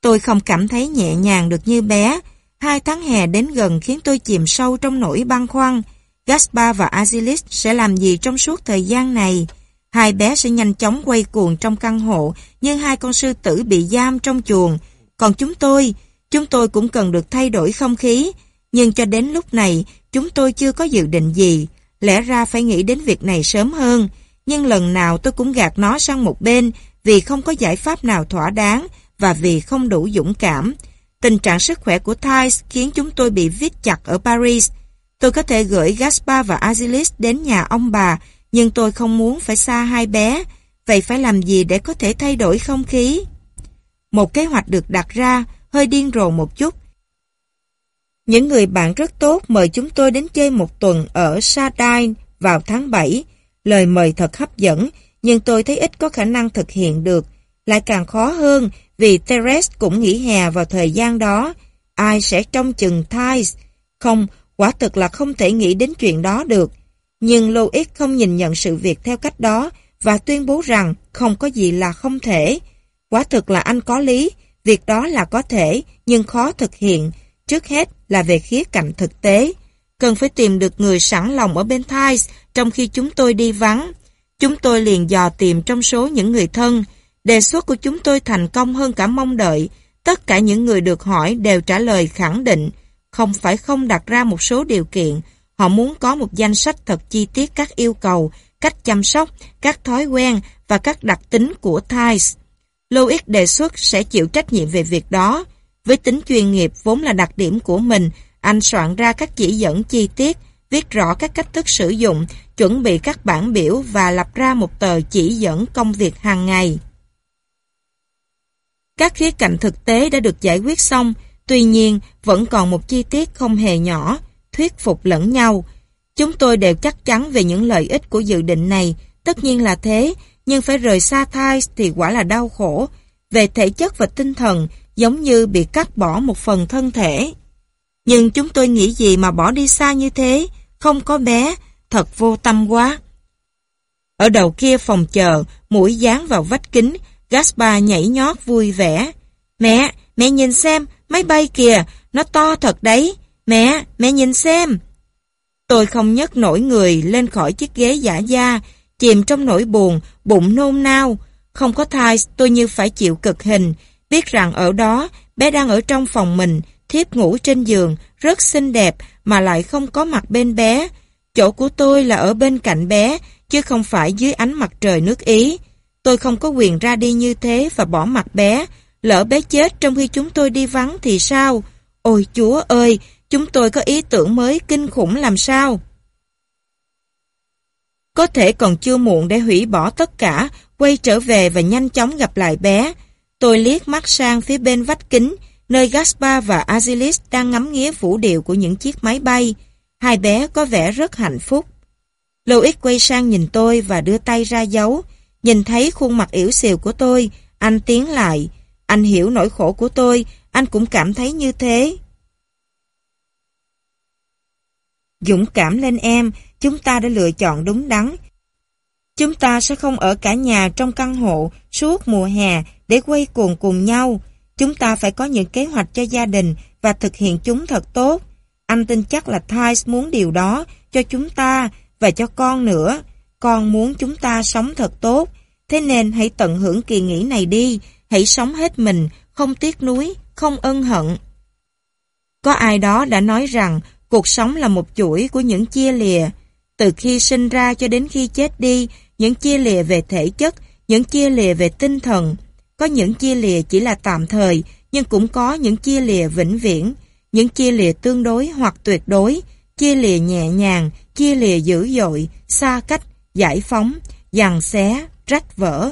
Tôi không cảm thấy nhẹ nhàng được như bé. Hai tháng hè đến gần khiến tôi chìm sâu trong nỗi băn khoăn. Gaspar và Azilis sẽ làm gì trong suốt thời gian này? Hai bé sẽ nhanh chóng quay cuồng trong căn hộ như hai con sư tử bị giam trong chuồng. Còn chúng tôi, chúng tôi cũng cần được thay đổi không khí. Nhưng cho đến lúc này, chúng tôi chưa có dự định gì. Lẽ ra phải nghĩ đến việc này sớm hơn. Nhưng lần nào tôi cũng gạt nó sang một bên vì không có giải pháp nào thỏa đáng và vì không đủ dũng cảm. Tình trạng sức khỏe của Thais khiến chúng tôi bị vít chặt ở Paris. Tôi có thể gửi Gaspar và Azilis đến nhà ông bà nhưng tôi không muốn phải xa hai bé, vậy phải làm gì để có thể thay đổi không khí? Một kế hoạch được đặt ra, hơi điên rồ một chút. Những người bạn rất tốt mời chúng tôi đến chơi một tuần ở Sardine vào tháng 7. Lời mời thật hấp dẫn, nhưng tôi thấy ít có khả năng thực hiện được. Lại càng khó hơn vì Teres cũng nghỉ hè vào thời gian đó. Ai sẽ trông chừng Thais? Không, quả thực là không thể nghĩ đến chuyện đó được. Nhưng Lois không nhìn nhận sự việc theo cách đó và tuyên bố rằng không có gì là không thể. Quả thực là anh có lý, việc đó là có thể nhưng khó thực hiện. Trước hết là về khía cạnh thực tế. Cần phải tìm được người sẵn lòng ở bên Thais trong khi chúng tôi đi vắng. Chúng tôi liền dò tìm trong số những người thân. Đề xuất của chúng tôi thành công hơn cả mong đợi. Tất cả những người được hỏi đều trả lời khẳng định. Không phải không đặt ra một số điều kiện, Họ muốn có một danh sách thật chi tiết các yêu cầu, cách chăm sóc, các thói quen và các đặc tính của Thais. Louis đề xuất sẽ chịu trách nhiệm về việc đó. Với tính chuyên nghiệp vốn là đặc điểm của mình, anh soạn ra các chỉ dẫn chi tiết, viết rõ các cách thức sử dụng, chuẩn bị các bản biểu và lập ra một tờ chỉ dẫn công việc hàng ngày. Các khía cạnh thực tế đã được giải quyết xong, tuy nhiên vẫn còn một chi tiết không hề nhỏ, thuyết phục lẫn nhau. Chúng tôi đều chắc chắn về những lợi ích của dự định này, tất nhiên là thế, nhưng phải rời xa thai thì quả là đau khổ. Về thể chất và tinh thần, giống như bị cắt bỏ một phần thân thể. Nhưng chúng tôi nghĩ gì mà bỏ đi xa như thế, không có bé, thật vô tâm quá. Ở đầu kia phòng chờ, mũi dán vào vách kính, Gaspar nhảy nhót vui vẻ. Mẹ, mẹ nhìn xem, máy bay kìa, nó to thật đấy. Mẹ, mẹ nhìn xem. Tôi không nhấc nổi người lên khỏi chiếc ghế giả da, chìm trong nỗi buồn, bụng nôn nao. Không có thai, tôi như phải chịu cực hình, biết rằng ở đó, bé đang ở trong phòng mình, thiếp ngủ trên giường, rất xinh đẹp, mà lại không có mặt bên bé. Chỗ của tôi là ở bên cạnh bé, chứ không phải dưới ánh mặt trời nước Ý. Tôi không có quyền ra đi như thế và bỏ mặt bé. Lỡ bé chết trong khi chúng tôi đi vắng thì sao? Ôi chúa ơi, Chúng tôi có ý tưởng mới kinh khủng làm sao? Có thể còn chưa muộn để hủy bỏ tất cả, quay trở về và nhanh chóng gặp lại bé. Tôi liếc mắt sang phía bên vách kính, nơi Gaspar và Azilis đang ngắm nghía vũ điệu của những chiếc máy bay. Hai bé có vẻ rất hạnh phúc. Louis quay sang nhìn tôi và đưa tay ra dấu. Nhìn thấy khuôn mặt yếu xìu của tôi, anh tiến lại. Anh hiểu nỗi khổ của tôi, anh cũng cảm thấy như thế. Dũng cảm lên em, chúng ta đã lựa chọn đúng đắn. Chúng ta sẽ không ở cả nhà trong căn hộ suốt mùa hè để quay cuồng cùng nhau. Chúng ta phải có những kế hoạch cho gia đình và thực hiện chúng thật tốt. Anh tin chắc là Thais muốn điều đó cho chúng ta và cho con nữa. Con muốn chúng ta sống thật tốt. Thế nên hãy tận hưởng kỳ nghỉ này đi. Hãy sống hết mình, không tiếc nuối, không ân hận. Có ai đó đã nói rằng cuộc sống là một chuỗi của những chia lìa. Từ khi sinh ra cho đến khi chết đi, những chia lìa về thể chất, những chia lìa về tinh thần. Có những chia lìa chỉ là tạm thời, nhưng cũng có những chia lìa vĩnh viễn, những chia lìa tương đối hoặc tuyệt đối, chia lìa nhẹ nhàng, chia lìa dữ dội, xa cách, giải phóng, dằn xé, rách vỡ.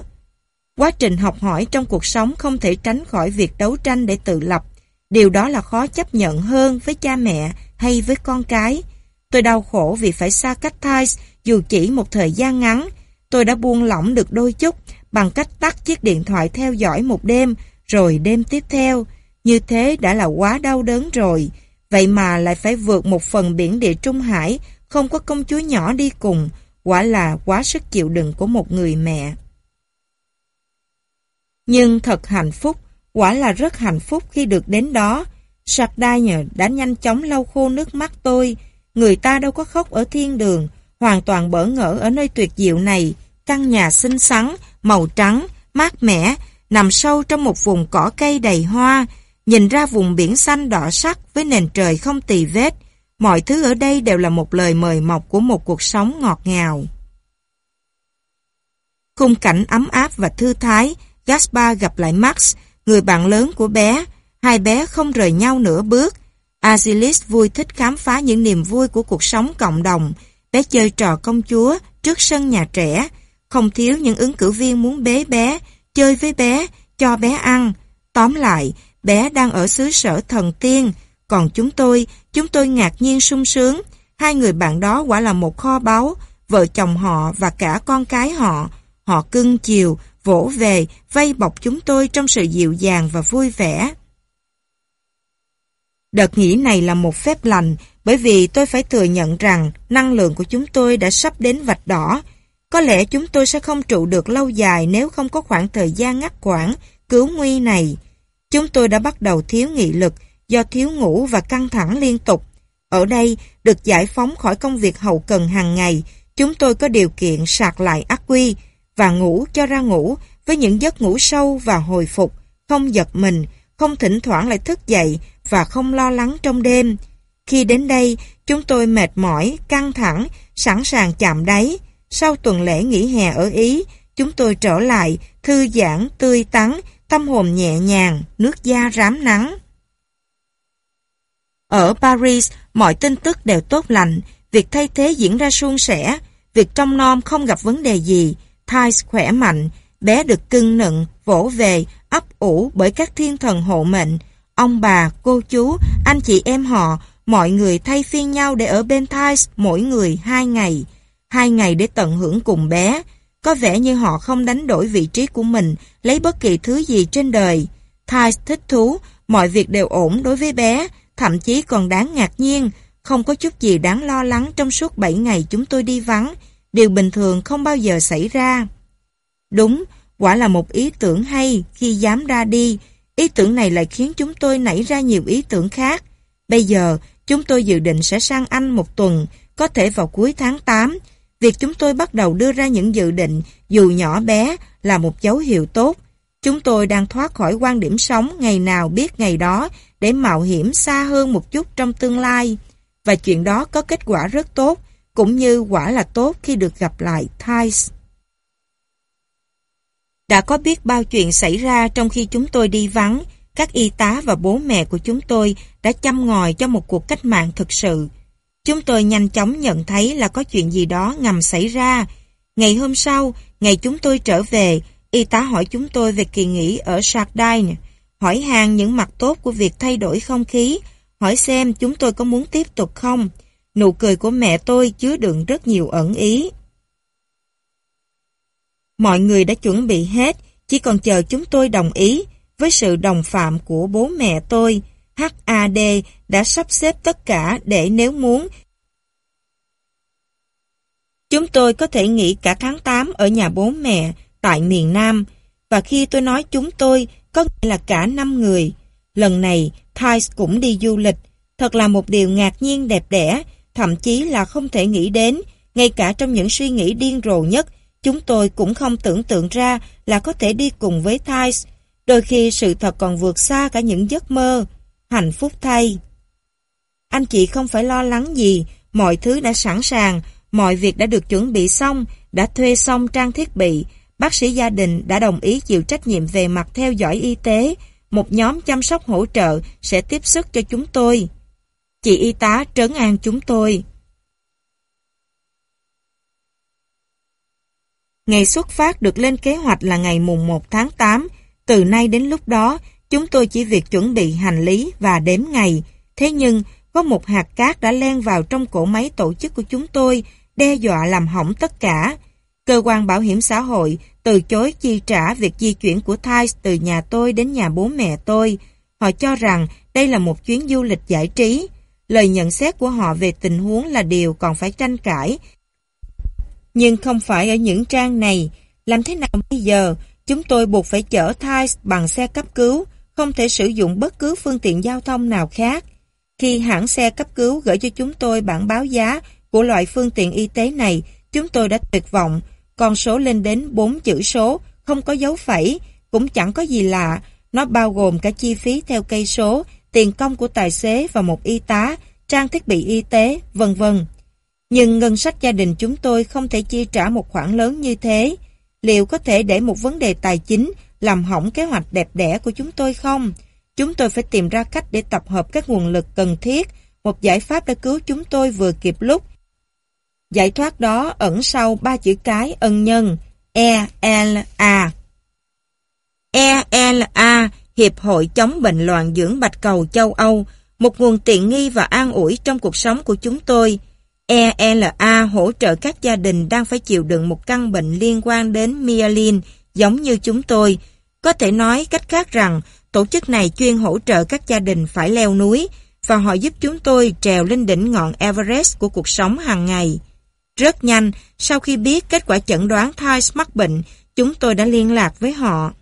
Quá trình học hỏi trong cuộc sống không thể tránh khỏi việc đấu tranh để tự lập. Điều đó là khó chấp nhận hơn với cha mẹ hay với con cái. Tôi đau khổ vì phải xa cách Thais dù chỉ một thời gian ngắn. Tôi đã buông lỏng được đôi chút bằng cách tắt chiếc điện thoại theo dõi một đêm, rồi đêm tiếp theo. Như thế đã là quá đau đớn rồi. Vậy mà lại phải vượt một phần biển địa Trung Hải, không có công chúa nhỏ đi cùng. Quả là quá sức chịu đựng của một người mẹ. Nhưng thật hạnh phúc, quả là rất hạnh phúc khi được đến đó. Sardine đã nhanh chóng lau khô nước mắt tôi. Người ta đâu có khóc ở thiên đường, hoàn toàn bỡ ngỡ ở nơi tuyệt diệu này. Căn nhà xinh xắn, màu trắng, mát mẻ, nằm sâu trong một vùng cỏ cây đầy hoa, nhìn ra vùng biển xanh đỏ sắc với nền trời không tì vết. Mọi thứ ở đây đều là một lời mời mọc của một cuộc sống ngọt ngào. Khung cảnh ấm áp và thư thái, Gaspar gặp lại Max, người bạn lớn của bé. Hai bé không rời nhau nửa bước. Azilis vui thích khám phá những niềm vui của cuộc sống cộng đồng. Bé chơi trò công chúa trước sân nhà trẻ. Không thiếu những ứng cử viên muốn bế bé, chơi với bé, cho bé ăn. Tóm lại, bé đang ở xứ sở thần tiên. Còn chúng tôi, chúng tôi ngạc nhiên sung sướng. Hai người bạn đó quả là một kho báu, vợ chồng họ và cả con cái họ. Họ cưng chiều, vỗ về, vây bọc chúng tôi trong sự dịu dàng và vui vẻ. Đợt nghỉ này là một phép lành, bởi vì tôi phải thừa nhận rằng năng lượng của chúng tôi đã sắp đến vạch đỏ. Có lẽ chúng tôi sẽ không trụ được lâu dài nếu không có khoảng thời gian ngắt quãng, cứu nguy này. Chúng tôi đã bắt đầu thiếu nghị lực do thiếu ngủ và căng thẳng liên tục. Ở đây, được giải phóng khỏi công việc hậu cần hàng ngày, chúng tôi có điều kiện sạc lại ác quy, và ngủ cho ra ngủ với những giấc ngủ sâu và hồi phục, không giật mình, không thỉnh thoảng lại thức dậy và không lo lắng trong đêm. Khi đến đây, chúng tôi mệt mỏi, căng thẳng, sẵn sàng chạm đáy. Sau tuần lễ nghỉ hè ở Ý, chúng tôi trở lại, thư giãn, tươi tắn, tâm hồn nhẹ nhàng, nước da rám nắng. Ở Paris, mọi tin tức đều tốt lành, việc thay thế diễn ra suôn sẻ, việc trong non không gặp vấn đề gì, Thais khỏe mạnh, bé được cưng nựng, vỗ về, ấp ủ bởi các thiên thần hộ mệnh. Ông bà, cô chú, anh chị em họ, mọi người thay phiên nhau để ở bên Thais mỗi người hai ngày. Hai ngày để tận hưởng cùng bé. Có vẻ như họ không đánh đổi vị trí của mình, lấy bất kỳ thứ gì trên đời. Thais thích thú, mọi việc đều ổn đối với bé, thậm chí còn đáng ngạc nhiên. Không có chút gì đáng lo lắng trong suốt 7 ngày chúng tôi đi vắng, Điều bình thường không bao giờ xảy ra. Đúng, quả là một ý tưởng hay khi dám ra đi. Ý tưởng này lại khiến chúng tôi nảy ra nhiều ý tưởng khác. Bây giờ, chúng tôi dự định sẽ sang Anh một tuần, có thể vào cuối tháng 8. Việc chúng tôi bắt đầu đưa ra những dự định, dù nhỏ bé, là một dấu hiệu tốt. Chúng tôi đang thoát khỏi quan điểm sống ngày nào biết ngày đó để mạo hiểm xa hơn một chút trong tương lai. Và chuyện đó có kết quả rất tốt, cũng như quả là tốt khi được gặp lại Thais. Đã có biết bao chuyện xảy ra trong khi chúng tôi đi vắng, các y tá và bố mẹ của chúng tôi đã chăm ngòi cho một cuộc cách mạng thực sự. Chúng tôi nhanh chóng nhận thấy là có chuyện gì đó ngầm xảy ra. Ngày hôm sau, ngày chúng tôi trở về, y tá hỏi chúng tôi về kỳ nghỉ ở Sardine, hỏi hàng những mặt tốt của việc thay đổi không khí, hỏi xem chúng tôi có muốn tiếp tục không. Nụ cười của mẹ tôi chứa đựng rất nhiều ẩn ý. Mọi người đã chuẩn bị hết, chỉ còn chờ chúng tôi đồng ý. Với sự đồng phạm của bố mẹ tôi, HAD đã sắp xếp tất cả để nếu muốn Chúng tôi có thể nghỉ cả tháng 8 ở nhà bố mẹ tại miền Nam và khi tôi nói chúng tôi có nghĩa là cả 5 người. Lần này Thais cũng đi du lịch. Thật là một điều ngạc nhiên đẹp đẽ, thậm chí là không thể nghĩ đến. Ngay cả trong những suy nghĩ điên rồ nhất, chúng tôi cũng không tưởng tượng ra là có thể đi cùng với Thais. Đôi khi sự thật còn vượt xa cả những giấc mơ. Hạnh phúc thay. Anh chị không phải lo lắng gì, mọi thứ đã sẵn sàng, mọi việc đã được chuẩn bị xong, đã thuê xong trang thiết bị, bác sĩ gia đình đã đồng ý chịu trách nhiệm về mặt theo dõi y tế, một nhóm chăm sóc hỗ trợ sẽ tiếp sức cho chúng tôi. Chị y tá trấn an chúng tôi. Ngày xuất phát được lên kế hoạch là ngày mùng 1 tháng 8. Từ nay đến lúc đó, chúng tôi chỉ việc chuẩn bị hành lý và đếm ngày. Thế nhưng, có một hạt cát đã len vào trong cổ máy tổ chức của chúng tôi, đe dọa làm hỏng tất cả. Cơ quan bảo hiểm xã hội từ chối chi trả việc di chuyển của Thais từ nhà tôi đến nhà bố mẹ tôi. Họ cho rằng đây là một chuyến du lịch giải trí. Lời nhận xét của họ về tình huống là điều còn phải tranh cãi. Nhưng không phải ở những trang này. Làm thế nào bây giờ? Chúng tôi buộc phải chở Thais bằng xe cấp cứu, không thể sử dụng bất cứ phương tiện giao thông nào khác. Khi hãng xe cấp cứu gửi cho chúng tôi bản báo giá của loại phương tiện y tế này, chúng tôi đã tuyệt vọng. Con số lên đến 4 chữ số, không có dấu phẩy, cũng chẳng có gì lạ. Nó bao gồm cả chi phí theo cây số, tiền công của tài xế và một y tá, trang thiết bị y tế, vân vân. Nhưng ngân sách gia đình chúng tôi không thể chi trả một khoản lớn như thế. Liệu có thể để một vấn đề tài chính làm hỏng kế hoạch đẹp đẽ của chúng tôi không? Chúng tôi phải tìm ra cách để tập hợp các nguồn lực cần thiết. Một giải pháp đã cứu chúng tôi vừa kịp lúc Giải thoát đó ẩn sau ba chữ cái ân nhân ELA. ELA, Hiệp hội chống bệnh loạn dưỡng bạch cầu châu Âu, một nguồn tiện nghi và an ủi trong cuộc sống của chúng tôi. ELA hỗ trợ các gia đình đang phải chịu đựng một căn bệnh liên quan đến myelin giống như chúng tôi. Có thể nói cách khác rằng, tổ chức này chuyên hỗ trợ các gia đình phải leo núi và họ giúp chúng tôi trèo lên đỉnh ngọn Everest của cuộc sống hàng ngày. Rất nhanh, sau khi biết kết quả chẩn đoán Thais mắc bệnh, chúng tôi đã liên lạc với họ.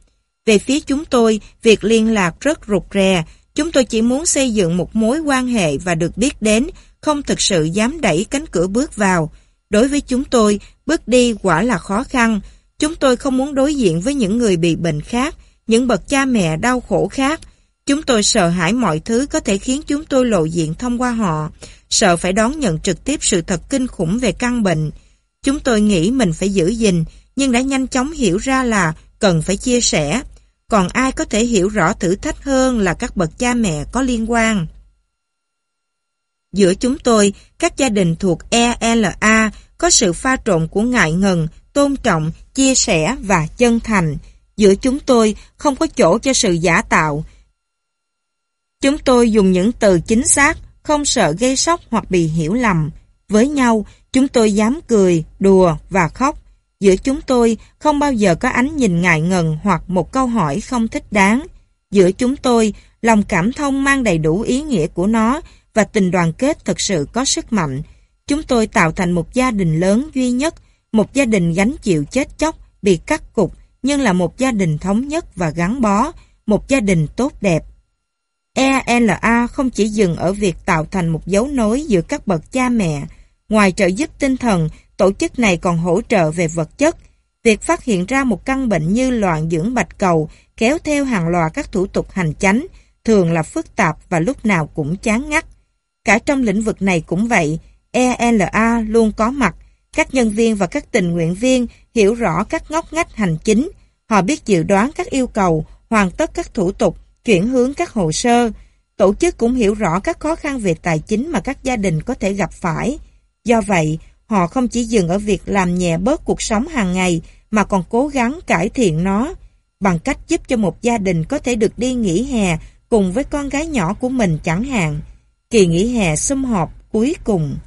Về phía chúng tôi, việc liên lạc rất rụt rè. Chúng tôi chỉ muốn xây dựng một mối quan hệ và được biết đến, không thực sự dám đẩy cánh cửa bước vào. Đối với chúng tôi, bước đi quả là khó khăn. Chúng tôi không muốn đối diện với những người bị bệnh khác, những bậc cha mẹ đau khổ khác. Chúng tôi sợ hãi mọi thứ có thể khiến chúng tôi lộ diện thông qua họ sợ phải đón nhận trực tiếp sự thật kinh khủng về căn bệnh. Chúng tôi nghĩ mình phải giữ gìn, nhưng đã nhanh chóng hiểu ra là cần phải chia sẻ. Còn ai có thể hiểu rõ thử thách hơn là các bậc cha mẹ có liên quan. Giữa chúng tôi, các gia đình thuộc ELA có sự pha trộn của ngại ngần, tôn trọng, chia sẻ và chân thành. Giữa chúng tôi không có chỗ cho sự giả tạo. Chúng tôi dùng những từ chính xác, không sợ gây sốc hoặc bị hiểu lầm. Với nhau, chúng tôi dám cười, đùa và khóc. Giữa chúng tôi không bao giờ có ánh nhìn ngại ngần hoặc một câu hỏi không thích đáng. Giữa chúng tôi, lòng cảm thông mang đầy đủ ý nghĩa của nó và tình đoàn kết thật sự có sức mạnh. Chúng tôi tạo thành một gia đình lớn duy nhất, một gia đình gánh chịu chết chóc, bị cắt cục, nhưng là một gia đình thống nhất và gắn bó, một gia đình tốt đẹp. ELA không chỉ dừng ở việc tạo thành một dấu nối giữa các bậc cha mẹ. Ngoài trợ giúp tinh thần, tổ chức này còn hỗ trợ về vật chất. Việc phát hiện ra một căn bệnh như loạn dưỡng bạch cầu kéo theo hàng loạt các thủ tục hành chánh, thường là phức tạp và lúc nào cũng chán ngắt. Cả trong lĩnh vực này cũng vậy, ELA luôn có mặt. Các nhân viên và các tình nguyện viên hiểu rõ các ngóc ngách hành chính. Họ biết dự đoán các yêu cầu, hoàn tất các thủ tục, chuyển hướng các hồ sơ. Tổ chức cũng hiểu rõ các khó khăn về tài chính mà các gia đình có thể gặp phải. Do vậy, họ không chỉ dừng ở việc làm nhẹ bớt cuộc sống hàng ngày mà còn cố gắng cải thiện nó bằng cách giúp cho một gia đình có thể được đi nghỉ hè cùng với con gái nhỏ của mình chẳng hạn. Kỳ nghỉ hè sum họp cuối cùng.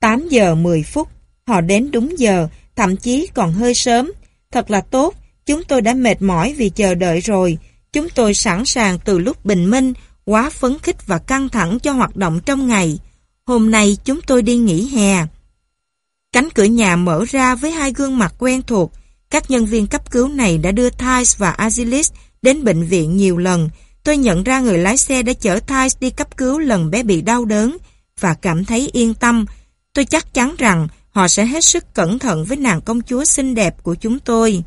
8 giờ 10 phút. Họ đến đúng giờ, thậm chí còn hơi sớm. Thật là tốt, chúng tôi đã mệt mỏi vì chờ đợi rồi. Chúng tôi sẵn sàng từ lúc bình minh, quá phấn khích và căng thẳng cho hoạt động trong ngày. Hôm nay chúng tôi đi nghỉ hè. Cánh cửa nhà mở ra với hai gương mặt quen thuộc. Các nhân viên cấp cứu này đã đưa Thais và Azilis đến bệnh viện nhiều lần. Tôi nhận ra người lái xe đã chở Thais đi cấp cứu lần bé bị đau đớn và cảm thấy yên tâm. Tôi chắc chắn rằng họ sẽ hết sức cẩn thận với nàng công chúa xinh đẹp của chúng tôi.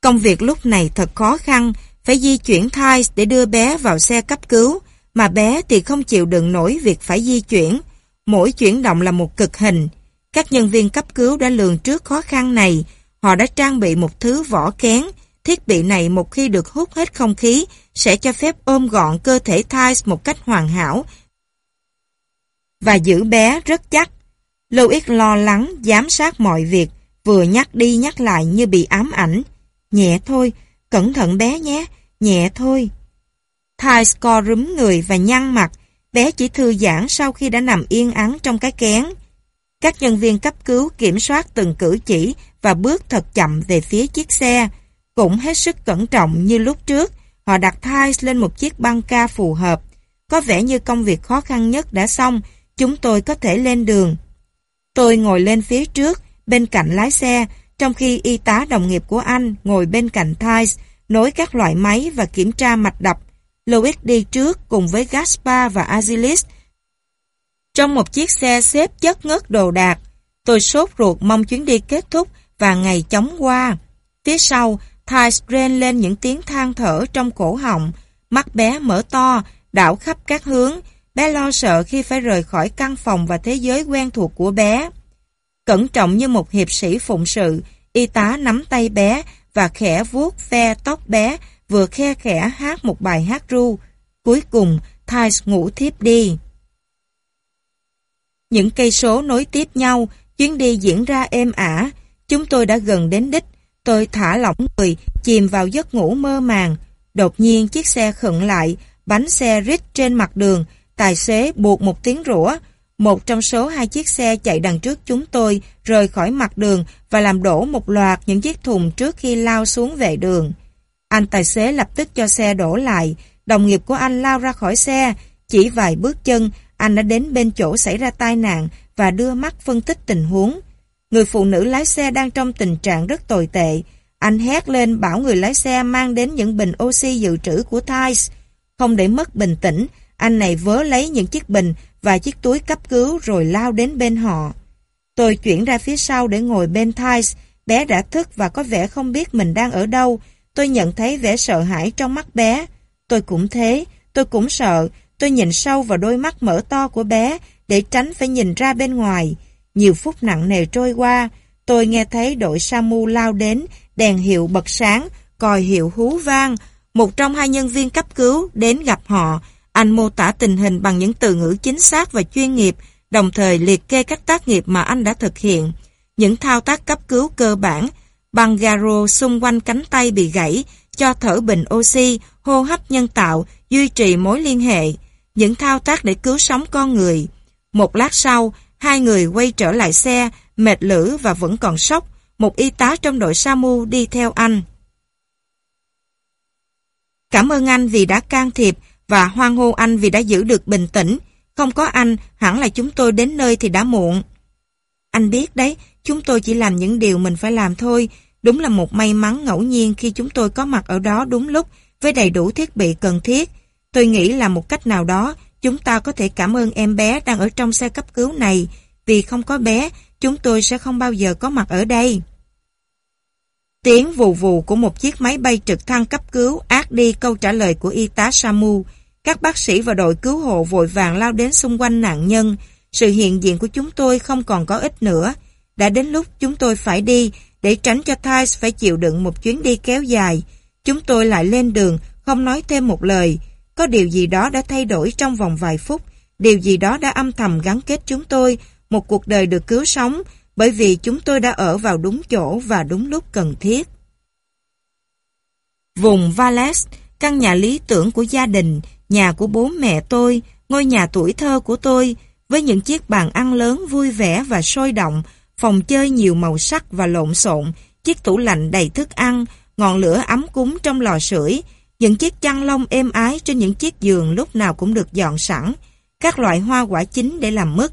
Công việc lúc này thật khó khăn, phải di chuyển Thais để đưa bé vào xe cấp cứu, mà bé thì không chịu đựng nổi việc phải di chuyển. Mỗi chuyển động là một cực hình. Các nhân viên cấp cứu đã lường trước khó khăn này. Họ đã trang bị một thứ vỏ kén. Thiết bị này một khi được hút hết không khí sẽ cho phép ôm gọn cơ thể Thais một cách hoàn hảo và giữ bé rất chắc. Louis lo lắng, giám sát mọi việc, vừa nhắc đi nhắc lại như bị ám ảnh. Nhẹ thôi, cẩn thận bé nhé, nhẹ thôi. Thais co rúm người và nhăn mặt, bé chỉ thư giãn sau khi đã nằm yên ắng trong cái kén. Các nhân viên cấp cứu kiểm soát từng cử chỉ và bước thật chậm về phía chiếc xe. Cũng hết sức cẩn trọng như lúc trước, họ đặt Thais lên một chiếc băng ca phù hợp. Có vẻ như công việc khó khăn nhất đã xong, chúng tôi có thể lên đường. Tôi ngồi lên phía trước, bên cạnh lái xe, trong khi y tá đồng nghiệp của anh ngồi bên cạnh Thais, nối các loại máy và kiểm tra mạch đập. Louis đi trước cùng với Gaspar và Azilis. Trong một chiếc xe xếp chất ngất đồ đạc, tôi sốt ruột mong chuyến đi kết thúc và ngày chóng qua. Phía sau, Thais rên lên những tiếng than thở trong cổ họng, mắt bé mở to, đảo khắp các hướng, Bé lo sợ khi phải rời khỏi căn phòng và thế giới quen thuộc của bé. Cẩn trọng như một hiệp sĩ phụng sự, y tá nắm tay bé và khẽ vuốt ve tóc bé, vừa khe khẽ hát một bài hát ru. Cuối cùng, Thais ngủ thiếp đi. Những cây số nối tiếp nhau, chuyến đi diễn ra êm ả. Chúng tôi đã gần đến đích. Tôi thả lỏng người, chìm vào giấc ngủ mơ màng. Đột nhiên chiếc xe khựng lại, bánh xe rít trên mặt đường, Tài xế buộc một tiếng rủa. Một trong số hai chiếc xe chạy đằng trước chúng tôi rời khỏi mặt đường và làm đổ một loạt những chiếc thùng trước khi lao xuống vệ đường. Anh tài xế lập tức cho xe đổ lại. Đồng nghiệp của anh lao ra khỏi xe. Chỉ vài bước chân, anh đã đến bên chỗ xảy ra tai nạn và đưa mắt phân tích tình huống. Người phụ nữ lái xe đang trong tình trạng rất tồi tệ. Anh hét lên bảo người lái xe mang đến những bình oxy dự trữ của Thais. Không để mất bình tĩnh, anh này vớ lấy những chiếc bình và chiếc túi cấp cứu rồi lao đến bên họ. Tôi chuyển ra phía sau để ngồi bên Thais. Bé đã thức và có vẻ không biết mình đang ở đâu. Tôi nhận thấy vẻ sợ hãi trong mắt bé. Tôi cũng thế, tôi cũng sợ. Tôi nhìn sâu vào đôi mắt mở to của bé để tránh phải nhìn ra bên ngoài. Nhiều phút nặng nề trôi qua, tôi nghe thấy đội Samu lao đến, đèn hiệu bật sáng, còi hiệu hú vang. Một trong hai nhân viên cấp cứu đến gặp họ, anh mô tả tình hình bằng những từ ngữ chính xác và chuyên nghiệp, đồng thời liệt kê các tác nghiệp mà anh đã thực hiện. Những thao tác cấp cứu cơ bản, băng garo xung quanh cánh tay bị gãy, cho thở bình oxy, hô hấp nhân tạo, duy trì mối liên hệ. Những thao tác để cứu sống con người. Một lát sau, hai người quay trở lại xe, mệt lử và vẫn còn sốc. Một y tá trong đội SAMU đi theo anh. Cảm ơn anh vì đã can thiệp và hoan hô anh vì đã giữ được bình tĩnh. Không có anh, hẳn là chúng tôi đến nơi thì đã muộn. Anh biết đấy, chúng tôi chỉ làm những điều mình phải làm thôi. Đúng là một may mắn ngẫu nhiên khi chúng tôi có mặt ở đó đúng lúc với đầy đủ thiết bị cần thiết. Tôi nghĩ là một cách nào đó chúng ta có thể cảm ơn em bé đang ở trong xe cấp cứu này. Vì không có bé, chúng tôi sẽ không bao giờ có mặt ở đây. Tiếng vù vù của một chiếc máy bay trực thăng cấp cứu át đi câu trả lời của y tá Samu. Các bác sĩ và đội cứu hộ vội vàng lao đến xung quanh nạn nhân. Sự hiện diện của chúng tôi không còn có ích nữa. Đã đến lúc chúng tôi phải đi để tránh cho Thais phải chịu đựng một chuyến đi kéo dài. Chúng tôi lại lên đường, không nói thêm một lời. Có điều gì đó đã thay đổi trong vòng vài phút. Điều gì đó đã âm thầm gắn kết chúng tôi. Một cuộc đời được cứu sống bởi vì chúng tôi đã ở vào đúng chỗ và đúng lúc cần thiết. Vùng Valles, căn nhà lý tưởng của gia đình, nhà của bố mẹ tôi, ngôi nhà tuổi thơ của tôi, với những chiếc bàn ăn lớn vui vẻ và sôi động, phòng chơi nhiều màu sắc và lộn xộn, chiếc tủ lạnh đầy thức ăn, ngọn lửa ấm cúng trong lò sưởi, những chiếc chăn lông êm ái trên những chiếc giường lúc nào cũng được dọn sẵn, các loại hoa quả chín để làm mứt.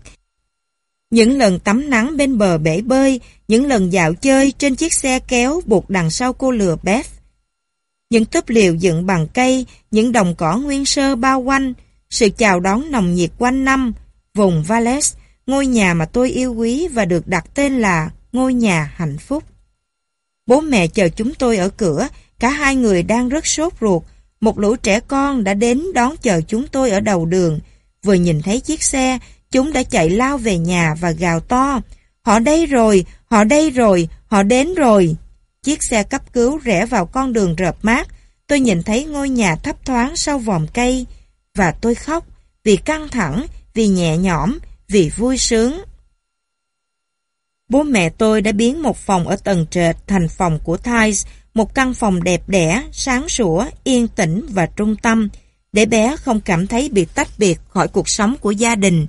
Những lần tắm nắng bên bờ bể bơi, những lần dạo chơi trên chiếc xe kéo buộc đằng sau cô lừa Beth. Những túp liều dựng bằng cây, những đồng cỏ nguyên sơ bao quanh, sự chào đón nồng nhiệt quanh năm, vùng Valles, ngôi nhà mà tôi yêu quý và được đặt tên là ngôi nhà hạnh phúc. Bố mẹ chờ chúng tôi ở cửa, cả hai người đang rất sốt ruột. Một lũ trẻ con đã đến đón chờ chúng tôi ở đầu đường. Vừa nhìn thấy chiếc xe, chúng đã chạy lao về nhà và gào to. Họ đây rồi, họ đây rồi, họ đến rồi. Chiếc xe cấp cứu rẽ vào con đường rợp mát. Tôi nhìn thấy ngôi nhà thấp thoáng sau vòm cây. Và tôi khóc vì căng thẳng, vì nhẹ nhõm, vì vui sướng. Bố mẹ tôi đã biến một phòng ở tầng trệt thành phòng của Thais, một căn phòng đẹp đẽ, sáng sủa, yên tĩnh và trung tâm, để bé không cảm thấy bị tách biệt khỏi cuộc sống của gia đình.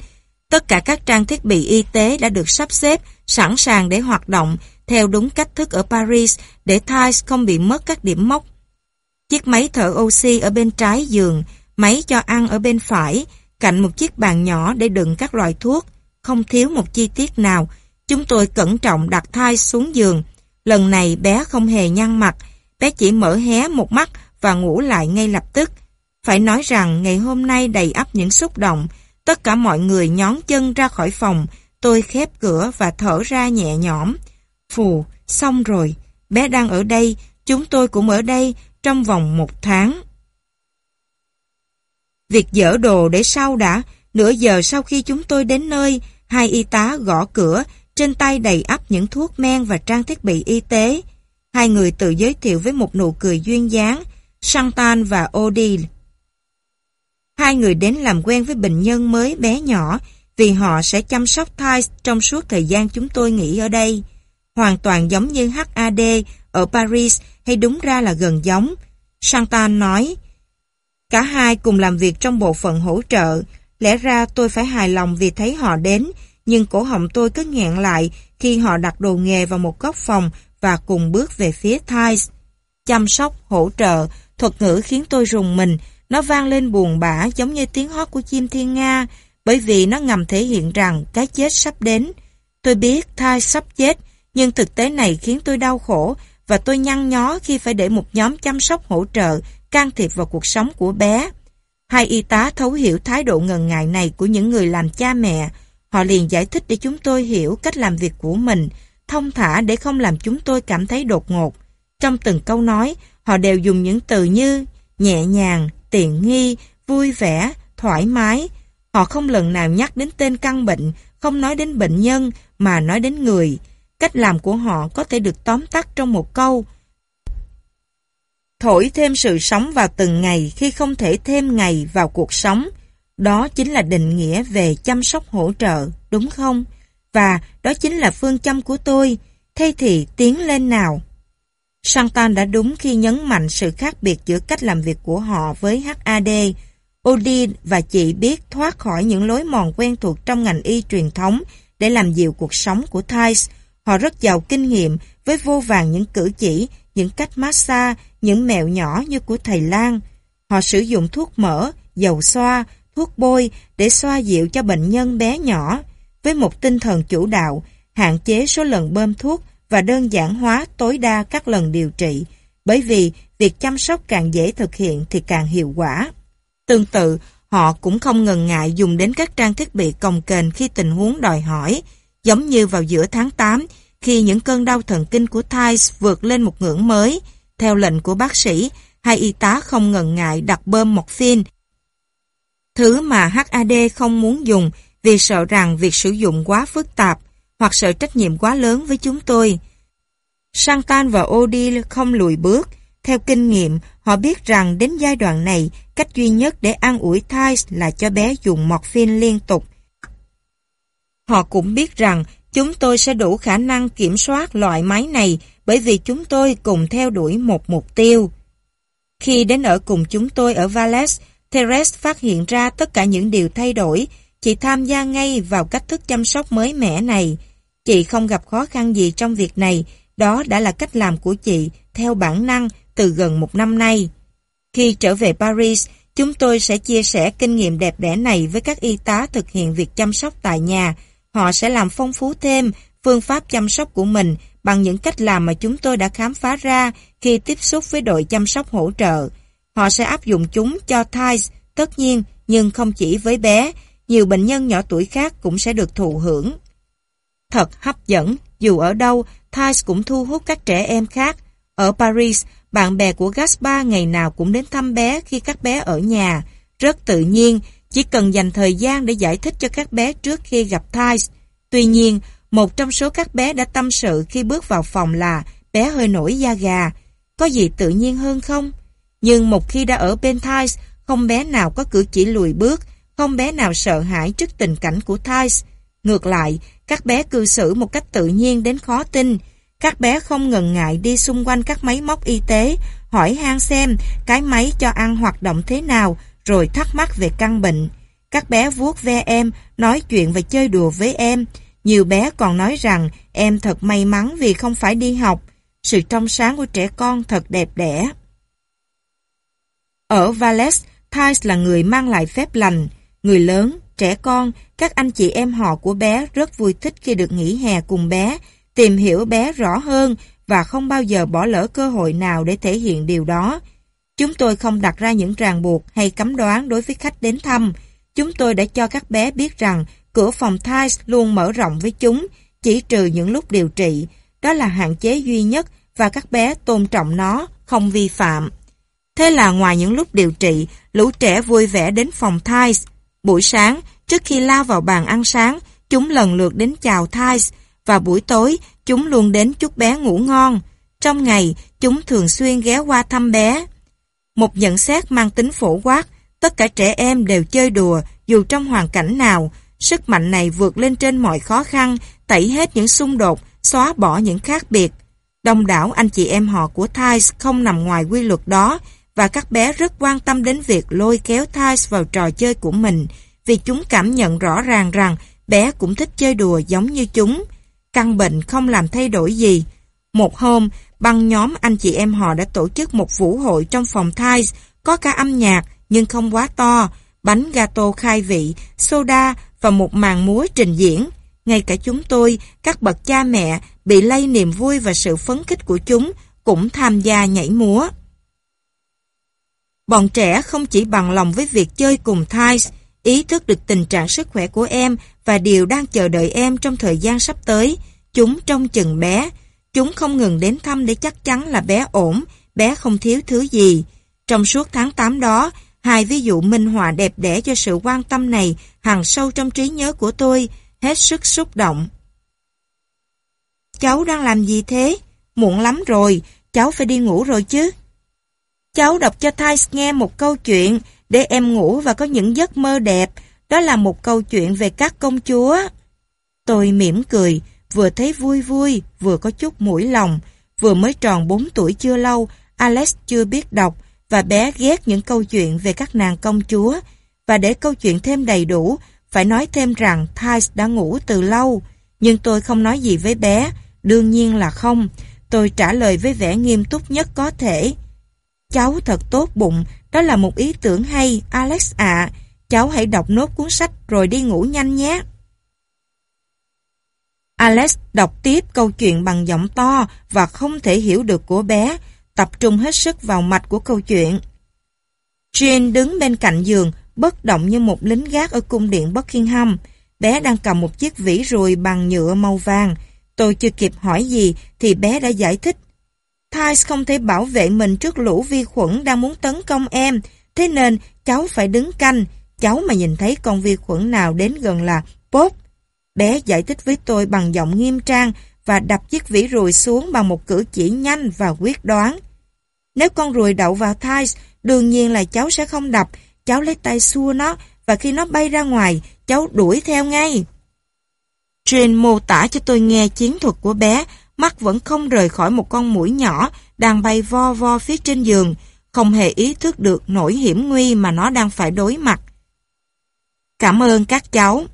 Tất cả các trang thiết bị y tế đã được sắp xếp, sẵn sàng để hoạt động theo đúng cách thức ở Paris để Thais không bị mất các điểm mốc. Chiếc máy thở oxy ở bên trái giường, máy cho ăn ở bên phải, cạnh một chiếc bàn nhỏ để đựng các loại thuốc, không thiếu một chi tiết nào. Chúng tôi cẩn trọng đặt Thais xuống giường. Lần này bé không hề nhăn mặt, bé chỉ mở hé một mắt và ngủ lại ngay lập tức. Phải nói rằng ngày hôm nay đầy ắp những xúc động, tất cả mọi người nhón chân ra khỏi phòng, tôi khép cửa và thở ra nhẹ nhõm. Phù, xong rồi, bé đang ở đây, chúng tôi cũng ở đây trong vòng một tháng. Việc dỡ đồ để sau đã, nửa giờ sau khi chúng tôi đến nơi, hai y tá gõ cửa, trên tay đầy ắp những thuốc men và trang thiết bị y tế. Hai người tự giới thiệu với một nụ cười duyên dáng, Santan và Odile. Hai người đến làm quen với bệnh nhân mới bé nhỏ vì họ sẽ chăm sóc thai trong suốt thời gian chúng tôi nghỉ ở đây. Hoàn toàn giống như HAD ở Paris hay đúng ra là gần giống. Santan nói, Cả hai cùng làm việc trong bộ phận hỗ trợ. Lẽ ra tôi phải hài lòng vì thấy họ đến, nhưng cổ họng tôi cứ nghẹn lại khi họ đặt đồ nghề vào một góc phòng và cùng bước về phía Thais. Chăm sóc, hỗ trợ, thuật ngữ khiến tôi rùng mình, nó vang lên buồn bã giống như tiếng hót của chim thiên nga, bởi vì nó ngầm thể hiện rằng cái chết sắp đến. Tôi biết Thais sắp chết, nhưng thực tế này khiến tôi đau khổ và tôi nhăn nhó khi phải để một nhóm chăm sóc hỗ trợ can thiệp vào cuộc sống của bé. Hai y tá thấu hiểu thái độ ngần ngại này của những người làm cha mẹ. Họ liền giải thích để chúng tôi hiểu cách làm việc của mình, thông thả để không làm chúng tôi cảm thấy đột ngột. Trong từng câu nói, họ đều dùng những từ như nhẹ nhàng, tiện nghi, vui vẻ, thoải mái. Họ không lần nào nhắc đến tên căn bệnh, không nói đến bệnh nhân, mà nói đến người. Cách làm của họ có thể được tóm tắt trong một câu, thổi thêm sự sống vào từng ngày khi không thể thêm ngày vào cuộc sống. Đó chính là định nghĩa về chăm sóc hỗ trợ, đúng không? Và đó chính là phương châm của tôi. Thay thì tiến lên nào. Santan đã đúng khi nhấn mạnh sự khác biệt giữa cách làm việc của họ với HAD. Odin và chị biết thoát khỏi những lối mòn quen thuộc trong ngành y truyền thống để làm dịu cuộc sống của Thais. Họ rất giàu kinh nghiệm với vô vàng những cử chỉ những cách massage, những mẹo nhỏ như của thầy Lan. Họ sử dụng thuốc mỡ, dầu xoa, thuốc bôi để xoa dịu cho bệnh nhân bé nhỏ với một tinh thần chủ đạo, hạn chế số lần bơm thuốc và đơn giản hóa tối đa các lần điều trị, bởi vì việc chăm sóc càng dễ thực hiện thì càng hiệu quả. Tương tự, họ cũng không ngần ngại dùng đến các trang thiết bị cồng kềnh khi tình huống đòi hỏi, giống như vào giữa tháng 8 khi những cơn đau thần kinh của Thais vượt lên một ngưỡng mới, theo lệnh của bác sĩ, hai y tá không ngần ngại đặt bơm morphine. Thứ mà HAD không muốn dùng vì sợ rằng việc sử dụng quá phức tạp hoặc sợ trách nhiệm quá lớn với chúng tôi. Santan và Odile không lùi bước. Theo kinh nghiệm, họ biết rằng đến giai đoạn này, cách duy nhất để an ủi Thais là cho bé dùng morphine liên tục. Họ cũng biết rằng Chúng tôi sẽ đủ khả năng kiểm soát loại máy này bởi vì chúng tôi cùng theo đuổi một mục tiêu. Khi đến ở cùng chúng tôi ở Valles, Therese phát hiện ra tất cả những điều thay đổi. chị tham gia ngay vào cách thức chăm sóc mới mẻ này. Chị không gặp khó khăn gì trong việc này, đó đã là cách làm của chị theo bản năng từ gần một năm nay. Khi trở về Paris, chúng tôi sẽ chia sẻ kinh nghiệm đẹp đẽ này với các y tá thực hiện việc chăm sóc tại nhà. Họ sẽ làm phong phú thêm phương pháp chăm sóc của mình bằng những cách làm mà chúng tôi đã khám phá ra khi tiếp xúc với đội chăm sóc hỗ trợ. Họ sẽ áp dụng chúng cho thais, tất nhiên, nhưng không chỉ với bé, nhiều bệnh nhân nhỏ tuổi khác cũng sẽ được thụ hưởng. Thật hấp dẫn, dù ở đâu, thais cũng thu hút các trẻ em khác. Ở Paris, bạn bè của Gaspar ngày nào cũng đến thăm bé khi các bé ở nhà. Rất tự nhiên, chỉ cần dành thời gian để giải thích cho các bé trước khi gặp thais. Tuy nhiên, một trong số các bé đã tâm sự khi bước vào phòng là bé hơi nổi da gà. Có gì tự nhiên hơn không? Nhưng một khi đã ở bên Thais, không bé nào có cử chỉ lùi bước, không bé nào sợ hãi trước tình cảnh của Thais. Ngược lại, các bé cư xử một cách tự nhiên đến khó tin. Các bé không ngần ngại đi xung quanh các máy móc y tế, hỏi han xem cái máy cho ăn hoạt động thế nào, rồi thắc mắc về căn bệnh. Các bé vuốt ve em, nói chuyện và chơi đùa với em. Nhiều bé còn nói rằng em thật may mắn vì không phải đi học. Sự trong sáng của trẻ con thật đẹp đẽ. Ở Valles, Thais là người mang lại phép lành. Người lớn, trẻ con, các anh chị em họ của bé rất vui thích khi được nghỉ hè cùng bé, tìm hiểu bé rõ hơn và không bao giờ bỏ lỡ cơ hội nào để thể hiện điều đó. Chúng tôi không đặt ra những ràng buộc hay cấm đoán đối với khách đến thăm. Chúng tôi đã cho các bé biết rằng cửa phòng thais luôn mở rộng với chúng, chỉ trừ những lúc điều trị. Đó là hạn chế duy nhất và các bé tôn trọng nó, không vi phạm. Thế là ngoài những lúc điều trị, lũ trẻ vui vẻ đến phòng thais. Buổi sáng, trước khi lao vào bàn ăn sáng, chúng lần lượt đến chào thais và buổi tối, chúng luôn đến chúc bé ngủ ngon. Trong ngày, chúng thường xuyên ghé qua thăm bé. Một nhận xét mang tính phổ quát, tất cả trẻ em đều chơi đùa dù trong hoàn cảnh nào. Sức mạnh này vượt lên trên mọi khó khăn, tẩy hết những xung đột, xóa bỏ những khác biệt. Đông đảo anh chị em họ của Thais không nằm ngoài quy luật đó, và các bé rất quan tâm đến việc lôi kéo Thais vào trò chơi của mình vì chúng cảm nhận rõ ràng rằng bé cũng thích chơi đùa giống như chúng. Căn bệnh không làm thay đổi gì. Một hôm, băng nhóm anh chị em họ đã tổ chức một vũ hội trong phòng Thais, có cả âm nhạc nhưng không quá to, bánh gato khai vị, soda và một màn múa trình diễn. Ngay cả chúng tôi, các bậc cha mẹ, bị lây niềm vui và sự phấn khích của chúng, cũng tham gia nhảy múa. Bọn trẻ không chỉ bằng lòng với việc chơi cùng Thais, ý thức được tình trạng sức khỏe của em và điều đang chờ đợi em trong thời gian sắp tới. Chúng trông chừng bé. Chúng không ngừng đến thăm để chắc chắn là bé ổn, bé không thiếu thứ gì. Trong suốt tháng 8 đó, hai ví dụ minh họa đẹp đẽ cho sự quan tâm này hằng sâu trong trí nhớ của tôi, hết sức xúc động. Cháu đang làm gì thế? Muộn lắm rồi, cháu phải đi ngủ rồi chứ. Cháu đọc cho Thais nghe một câu chuyện để em ngủ và có những giấc mơ đẹp. Đó là một câu chuyện về các công chúa. Tôi mỉm cười, vừa thấy vui vui, vừa có chút mũi lòng. Vừa mới tròn 4 tuổi chưa lâu, Alex chưa biết đọc và bé ghét những câu chuyện về các nàng công chúa. Và để câu chuyện thêm đầy đủ, phải nói thêm rằng Thais đã ngủ từ lâu. Nhưng tôi không nói gì với bé, đương nhiên là không. Tôi trả lời với vẻ nghiêm túc nhất có thể. Cháu thật tốt bụng, đó là một ý tưởng hay, Alex ạ. Cháu hãy đọc nốt cuốn sách rồi đi ngủ nhanh nhé. Alex đọc tiếp câu chuyện bằng giọng to và không thể hiểu được của bé, tập trung hết sức vào mạch của câu chuyện. Jane đứng bên cạnh giường, bất động như một lính gác ở cung điện Buckingham. Bé đang cầm một chiếc vỉ ruồi bằng nhựa màu vàng. Tôi chưa kịp hỏi gì thì bé đã giải thích Thais không thể bảo vệ mình trước lũ vi khuẩn đang muốn tấn công em, thế nên cháu phải đứng canh. Cháu mà nhìn thấy con vi khuẩn nào đến gần là bốp. Bé giải thích với tôi bằng giọng nghiêm trang và đập chiếc vỉ ruồi xuống bằng một cử chỉ nhanh và quyết đoán. Nếu con ruồi đậu vào Thais, đương nhiên là cháu sẽ không đập. Cháu lấy tay xua nó và khi nó bay ra ngoài, cháu đuổi theo ngay. Jane mô tả cho tôi nghe chiến thuật của bé mắt vẫn không rời khỏi một con mũi nhỏ đang bay vo vo phía trên giường, không hề ý thức được nỗi hiểm nguy mà nó đang phải đối mặt. Cảm ơn các cháu.